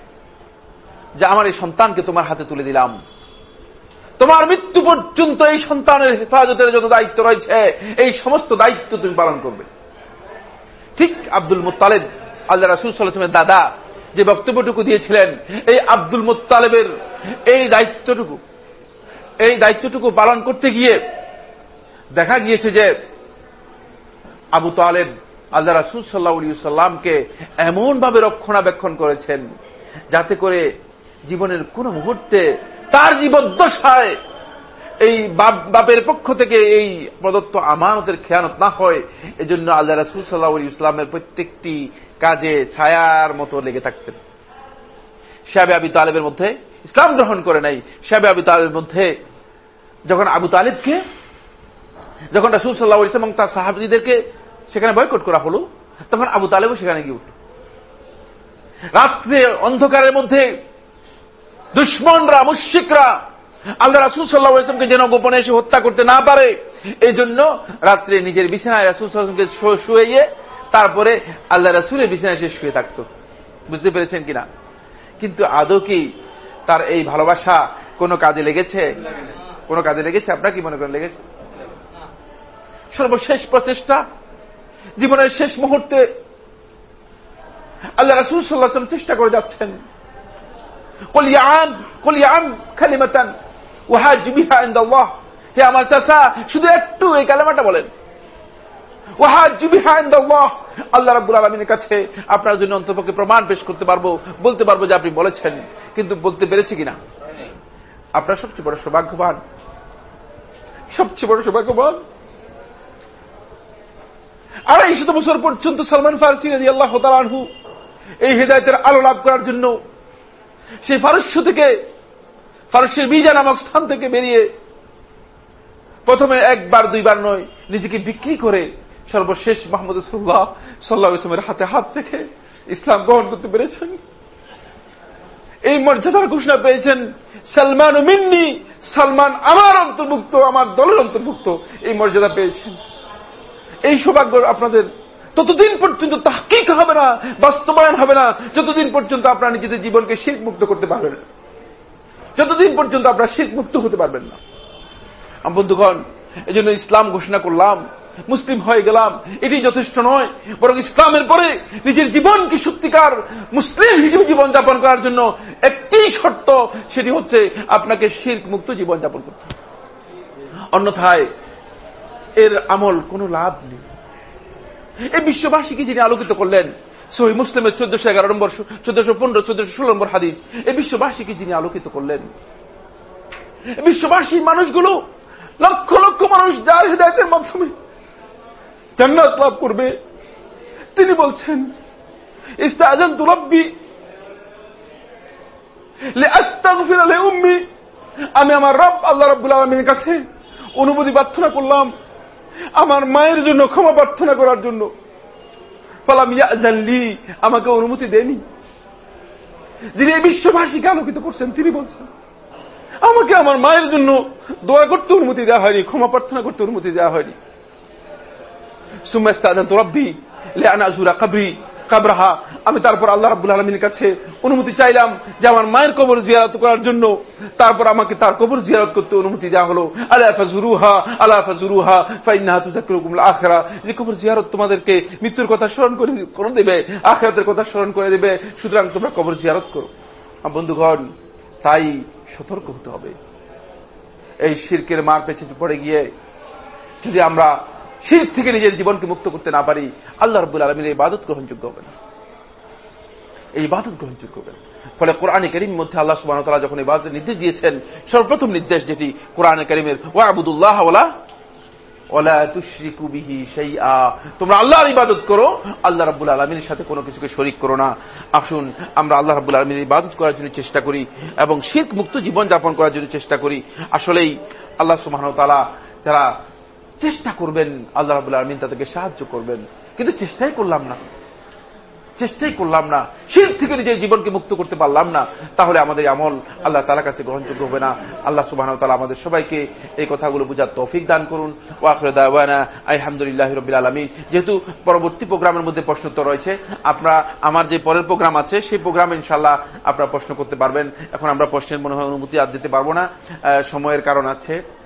যে আমার এই সন্তানকে তোমার হাতে তুলে দিলাম। তোমার মৃত্যু পর্যন্ত এই সন্তানের হেফাজতের যত দায়িত্ব রয়েছে, এই সমস্ত দায়িত্ব তুমি পালন করবে। ঠিক আব্দুল মুতালেব আল্লাহ রাসুল দাদা, যে বক্তব্যটুকু দিয়েছিলেন, এই আব্দুল মুতালেবের এই দায়িত্বটুকু এই দায়িত্বটুকু পালন করতে গিয়ে দেখা গিয়েছে যে আবু তালেব আল্লাহ রাসুল সাল্লাহ সাল্লামকে এমনভাবে রক্ষণাবেক্ষণ করেছেন, যাতে করে জীবনের কোন মুহূর্তে তার জীবদ্দশায় এই বাপের পক্ষ থেকে এই প্রদত্ত আমানতের খেয়ানত না হয়, এজন্য আল্লাহ রাসুল সাল্লাহ ইসলামের প্রত্যেকটি কাজে ছায়ার মতো লেগে থাকতেন। শ্যাবে আবি তালেবের মধ্যে ইসলাম গ্রহণ করে নাই। শ্যাবে আবি তালেবের মধ্যে যখন আবু তালেবকে, যখন রাসুল সাল্লাহ ইসলাম এবং তার সাহাবিদেরকে সেখানে বয়কট করা হলো, তখন আবু তালেবও সেখানে গিয়ে উঠল। রাত্রে অন্ধকারের মধ্যে দুশ্মনরা মুশিকরা আল্লাহ রাসুল সাল্লাহ ইসলামকে যেন গোপনে এসে হত্যা করতে না পারে এই জন্য রাত্রে নিজের বিছানায় রাসুল সাল্লামকে শুয়ে তারপরে আল্লাহ রাসুলের বিছানায় এসে শুয়ে থাকত। বুঝতে পেরেছেন কিনা? কিন্তু আদৌ কি তার এই ভালোবাসা কোনো কাজে লেগেছে? কোনো কাজে লেগেছে? আপনার কি মনে করেন লেগেছে? সর্বশেষ প্রচেষ্টা, জীবনের শেষ মুহূর্তে আল্লাহ রাসুল সাল্লাহ চেষ্টা করে যাচ্ছেন। হে আমার চাষা শুধু একটু এই কালেমাটা বলেন। আল্লাহ রাবুল আলমিনের কাছে আপনার জন্য অন্তপক্ষে প্রমাণ পেশ করতে পারব, বলতে পারব যে আপনি বলেছেন, কিন্তু বলতে পেরেছি কিনা? আপনার সবচেয়ে বড় সৌভাগ্যবান। সবচেয়ে বড় সৌভাগ্যবান। আড়াই শত বছর পর্যন্ত সালমান ফারসি রাজি আল্লাহ আনহু এই হেদায়তের আলো লাভ করার জন্য সেই ফারস্য থেকে, ফারস্যের বিজা নামক স্থান থেকে বেরিয়ে প্রথমে একবার, দুইবার নয়, নিজেকে বিক্রি করে সর্বশেষ মোহাম্মদ সাল্লাহ সাল্লাহ ইসলামের হাতে হাত রেখে ইসলাম গ্রহণ করতে পেরেছেন। এই মর্যাদার ঘোষণা পেয়েছেন, সালমান মিন্নি, সালমান আমার অন্তর্ভুক্ত, আমার দলের অন্তর্ভুক্ত, এই মর্যাদা পেয়েছেন। এই সৌভাগ্য আপনাদের ততদিন পর্যন্ত তাহকিক হবে না, বাস্তবায়ন হবে না। যতদিন পর্যন্ত আপনারা নিজেদের জীবনকে শীত মুক্ত করতে পারবেন না। যতদিন পর্যন্ত আপনারা শীত মুক্ত হতে পারবেন না। বন্ধুগণ এই জন্য ইসলাম ঘোষণা করলাম, মুসলিম হয়ে গেলাম এটি যথেষ্ট নয়। বরং ইসলামের পরে নিজের জীবনকে সত্যিকার মুসলিম হিসেবে জীবনযাপন করার জন্য একটি শর্ত, সেটি হচ্ছে আপনাকে শির্ক মুক্ত জীবনযাপন করতে হবে। অন্যথায় এর আমল কোনো লাভ নেই। এই বিশ্ববাসীকে যিনি আলোকিত করলেন, সহি মুসলিমের চোদ্দশো এগারো নম্বর চোদ্দশো পনেরো, চোদ্দশো ষোলো নম্বর হাদিস, এই বিশ্ববাসীকে যিনি আলোকিত করলেন। বিশ্ববাসী মানুষগুলো লক্ষ লক্ষ মানুষ যার হৃদায়তের মাধ্যমে। জান্নাত লাভ করবে। তিনি বলছেন ইস্তাজান উম্মি। আমি আমার রব, আল্লাহ রব্বুল আলমীর কাছে অনুমতি প্রার্থনা করলাম আমার মায়ের জন্য ক্ষমা প্রার্থনা করার জন্য। পালাম ইয়াজাল্লি আমাকে অনুমতি দেনি যিনি এই বিশ্ববাসীকে আলোকিত করছেন, তিনি বলছেন, আমাকে আমার মায়ের জন্য দোয়া করতে অনুমতি দেওয়া হয়নি, ক্ষমা প্রার্থনা করতে অনুমতি দেওয়া হয়নি। কাবরাহা আমি তারপর আল্লাহ রাবুল আলমীর কাছে অনুমতি চাইলাম যে আমার মায়ের কবর জিয়ারত করার জন্য। তারপর আমাকে তার কবর জিয়ারত করতে অনুমতি দেওয়া হলো। আল্লাহ ফাজুরুহা আল্লাহ ফাজুরুহা ফাইনাহা আখরা। যে কবর জিয়ারত তোমাদেরকে মৃত্যুর কথা স্মরণ করে দেবে, আখরাতের কথা স্মরণ করে দেবে, সুতরাং তোমরা কবর জিয়ারত করো। বন্ধুগণ, তাই সতর্ক হতে হবে। এই শির্কের মার পেছনে পড়ে গিয়ে যদি আমরা শির থেকে নিজের জীবনকে মুক্ত করতে না পারি, আল্লাহ রব্বুল আলমীর এই বাদত গ্রহণযোগ্য হবে না। এই বাদত গ্রহণযোগ্য হবে না ফলে কোরআন করিম মধ্যে আল্লাহ সুবাহ তালা যখন এই বাদতের নির্দেশ দিয়েছেন, সর্বপ্রথম নির্দেশ যেটি কোরআন করিমের ওয়া আবুদুল্লাহ ওলা তোমরা আল্লাহর ইবাদত করো, আল্লাহ রাব্বুল আলমীর সাথে কোনো কিছুকে শরিক করো না। আসুন, আমরা আল্লাহ রাব্বুল আলমীর ইবাদত করার জন্য চেষ্টা করি এবং শির্ক মুক্ত জীবন যাপন করার জন্য চেষ্টা করি। আসলেই আল্লাহ সুবাহ তালা যারা চেষ্টা করবেন, আল্লাহ রাবুল আলমিন তাদেরকে সাহায্য করবেন। কিন্তু চেষ্টাই করলাম না। চেষ্টাই করলাম না। শির থেকে নিজের জীবনকে মুক্ত করতে পারলাম না। তাহলে আমাদের আমল আল্লাহ তালা কাছে গ্রহণযোগ্য হবে না। আল্লাহ সুবাহ তালা আমাদের সবাইকে এই কথাগুলো বুঝার তৌফিক দান করুন। ওয়াখরদাওয়ানা আলহামদুলিল্লাহ রবিল আলমিন। যেহেতু পরবর্তী প্রোগ্রামের মধ্যে প্রশ্নোত্তর রয়েছে, আপনারা আমার যে পরের প্রোগ্রাম আছে, সেই প্রোগ্রাম ইনশাল্লাহ আপনারা প্রশ্ন করতে পারবেন। এখন আমরা প্রশ্নের মনে হয় অনুমতি আর দিতে পারব না। সময়ের কারণ আছে।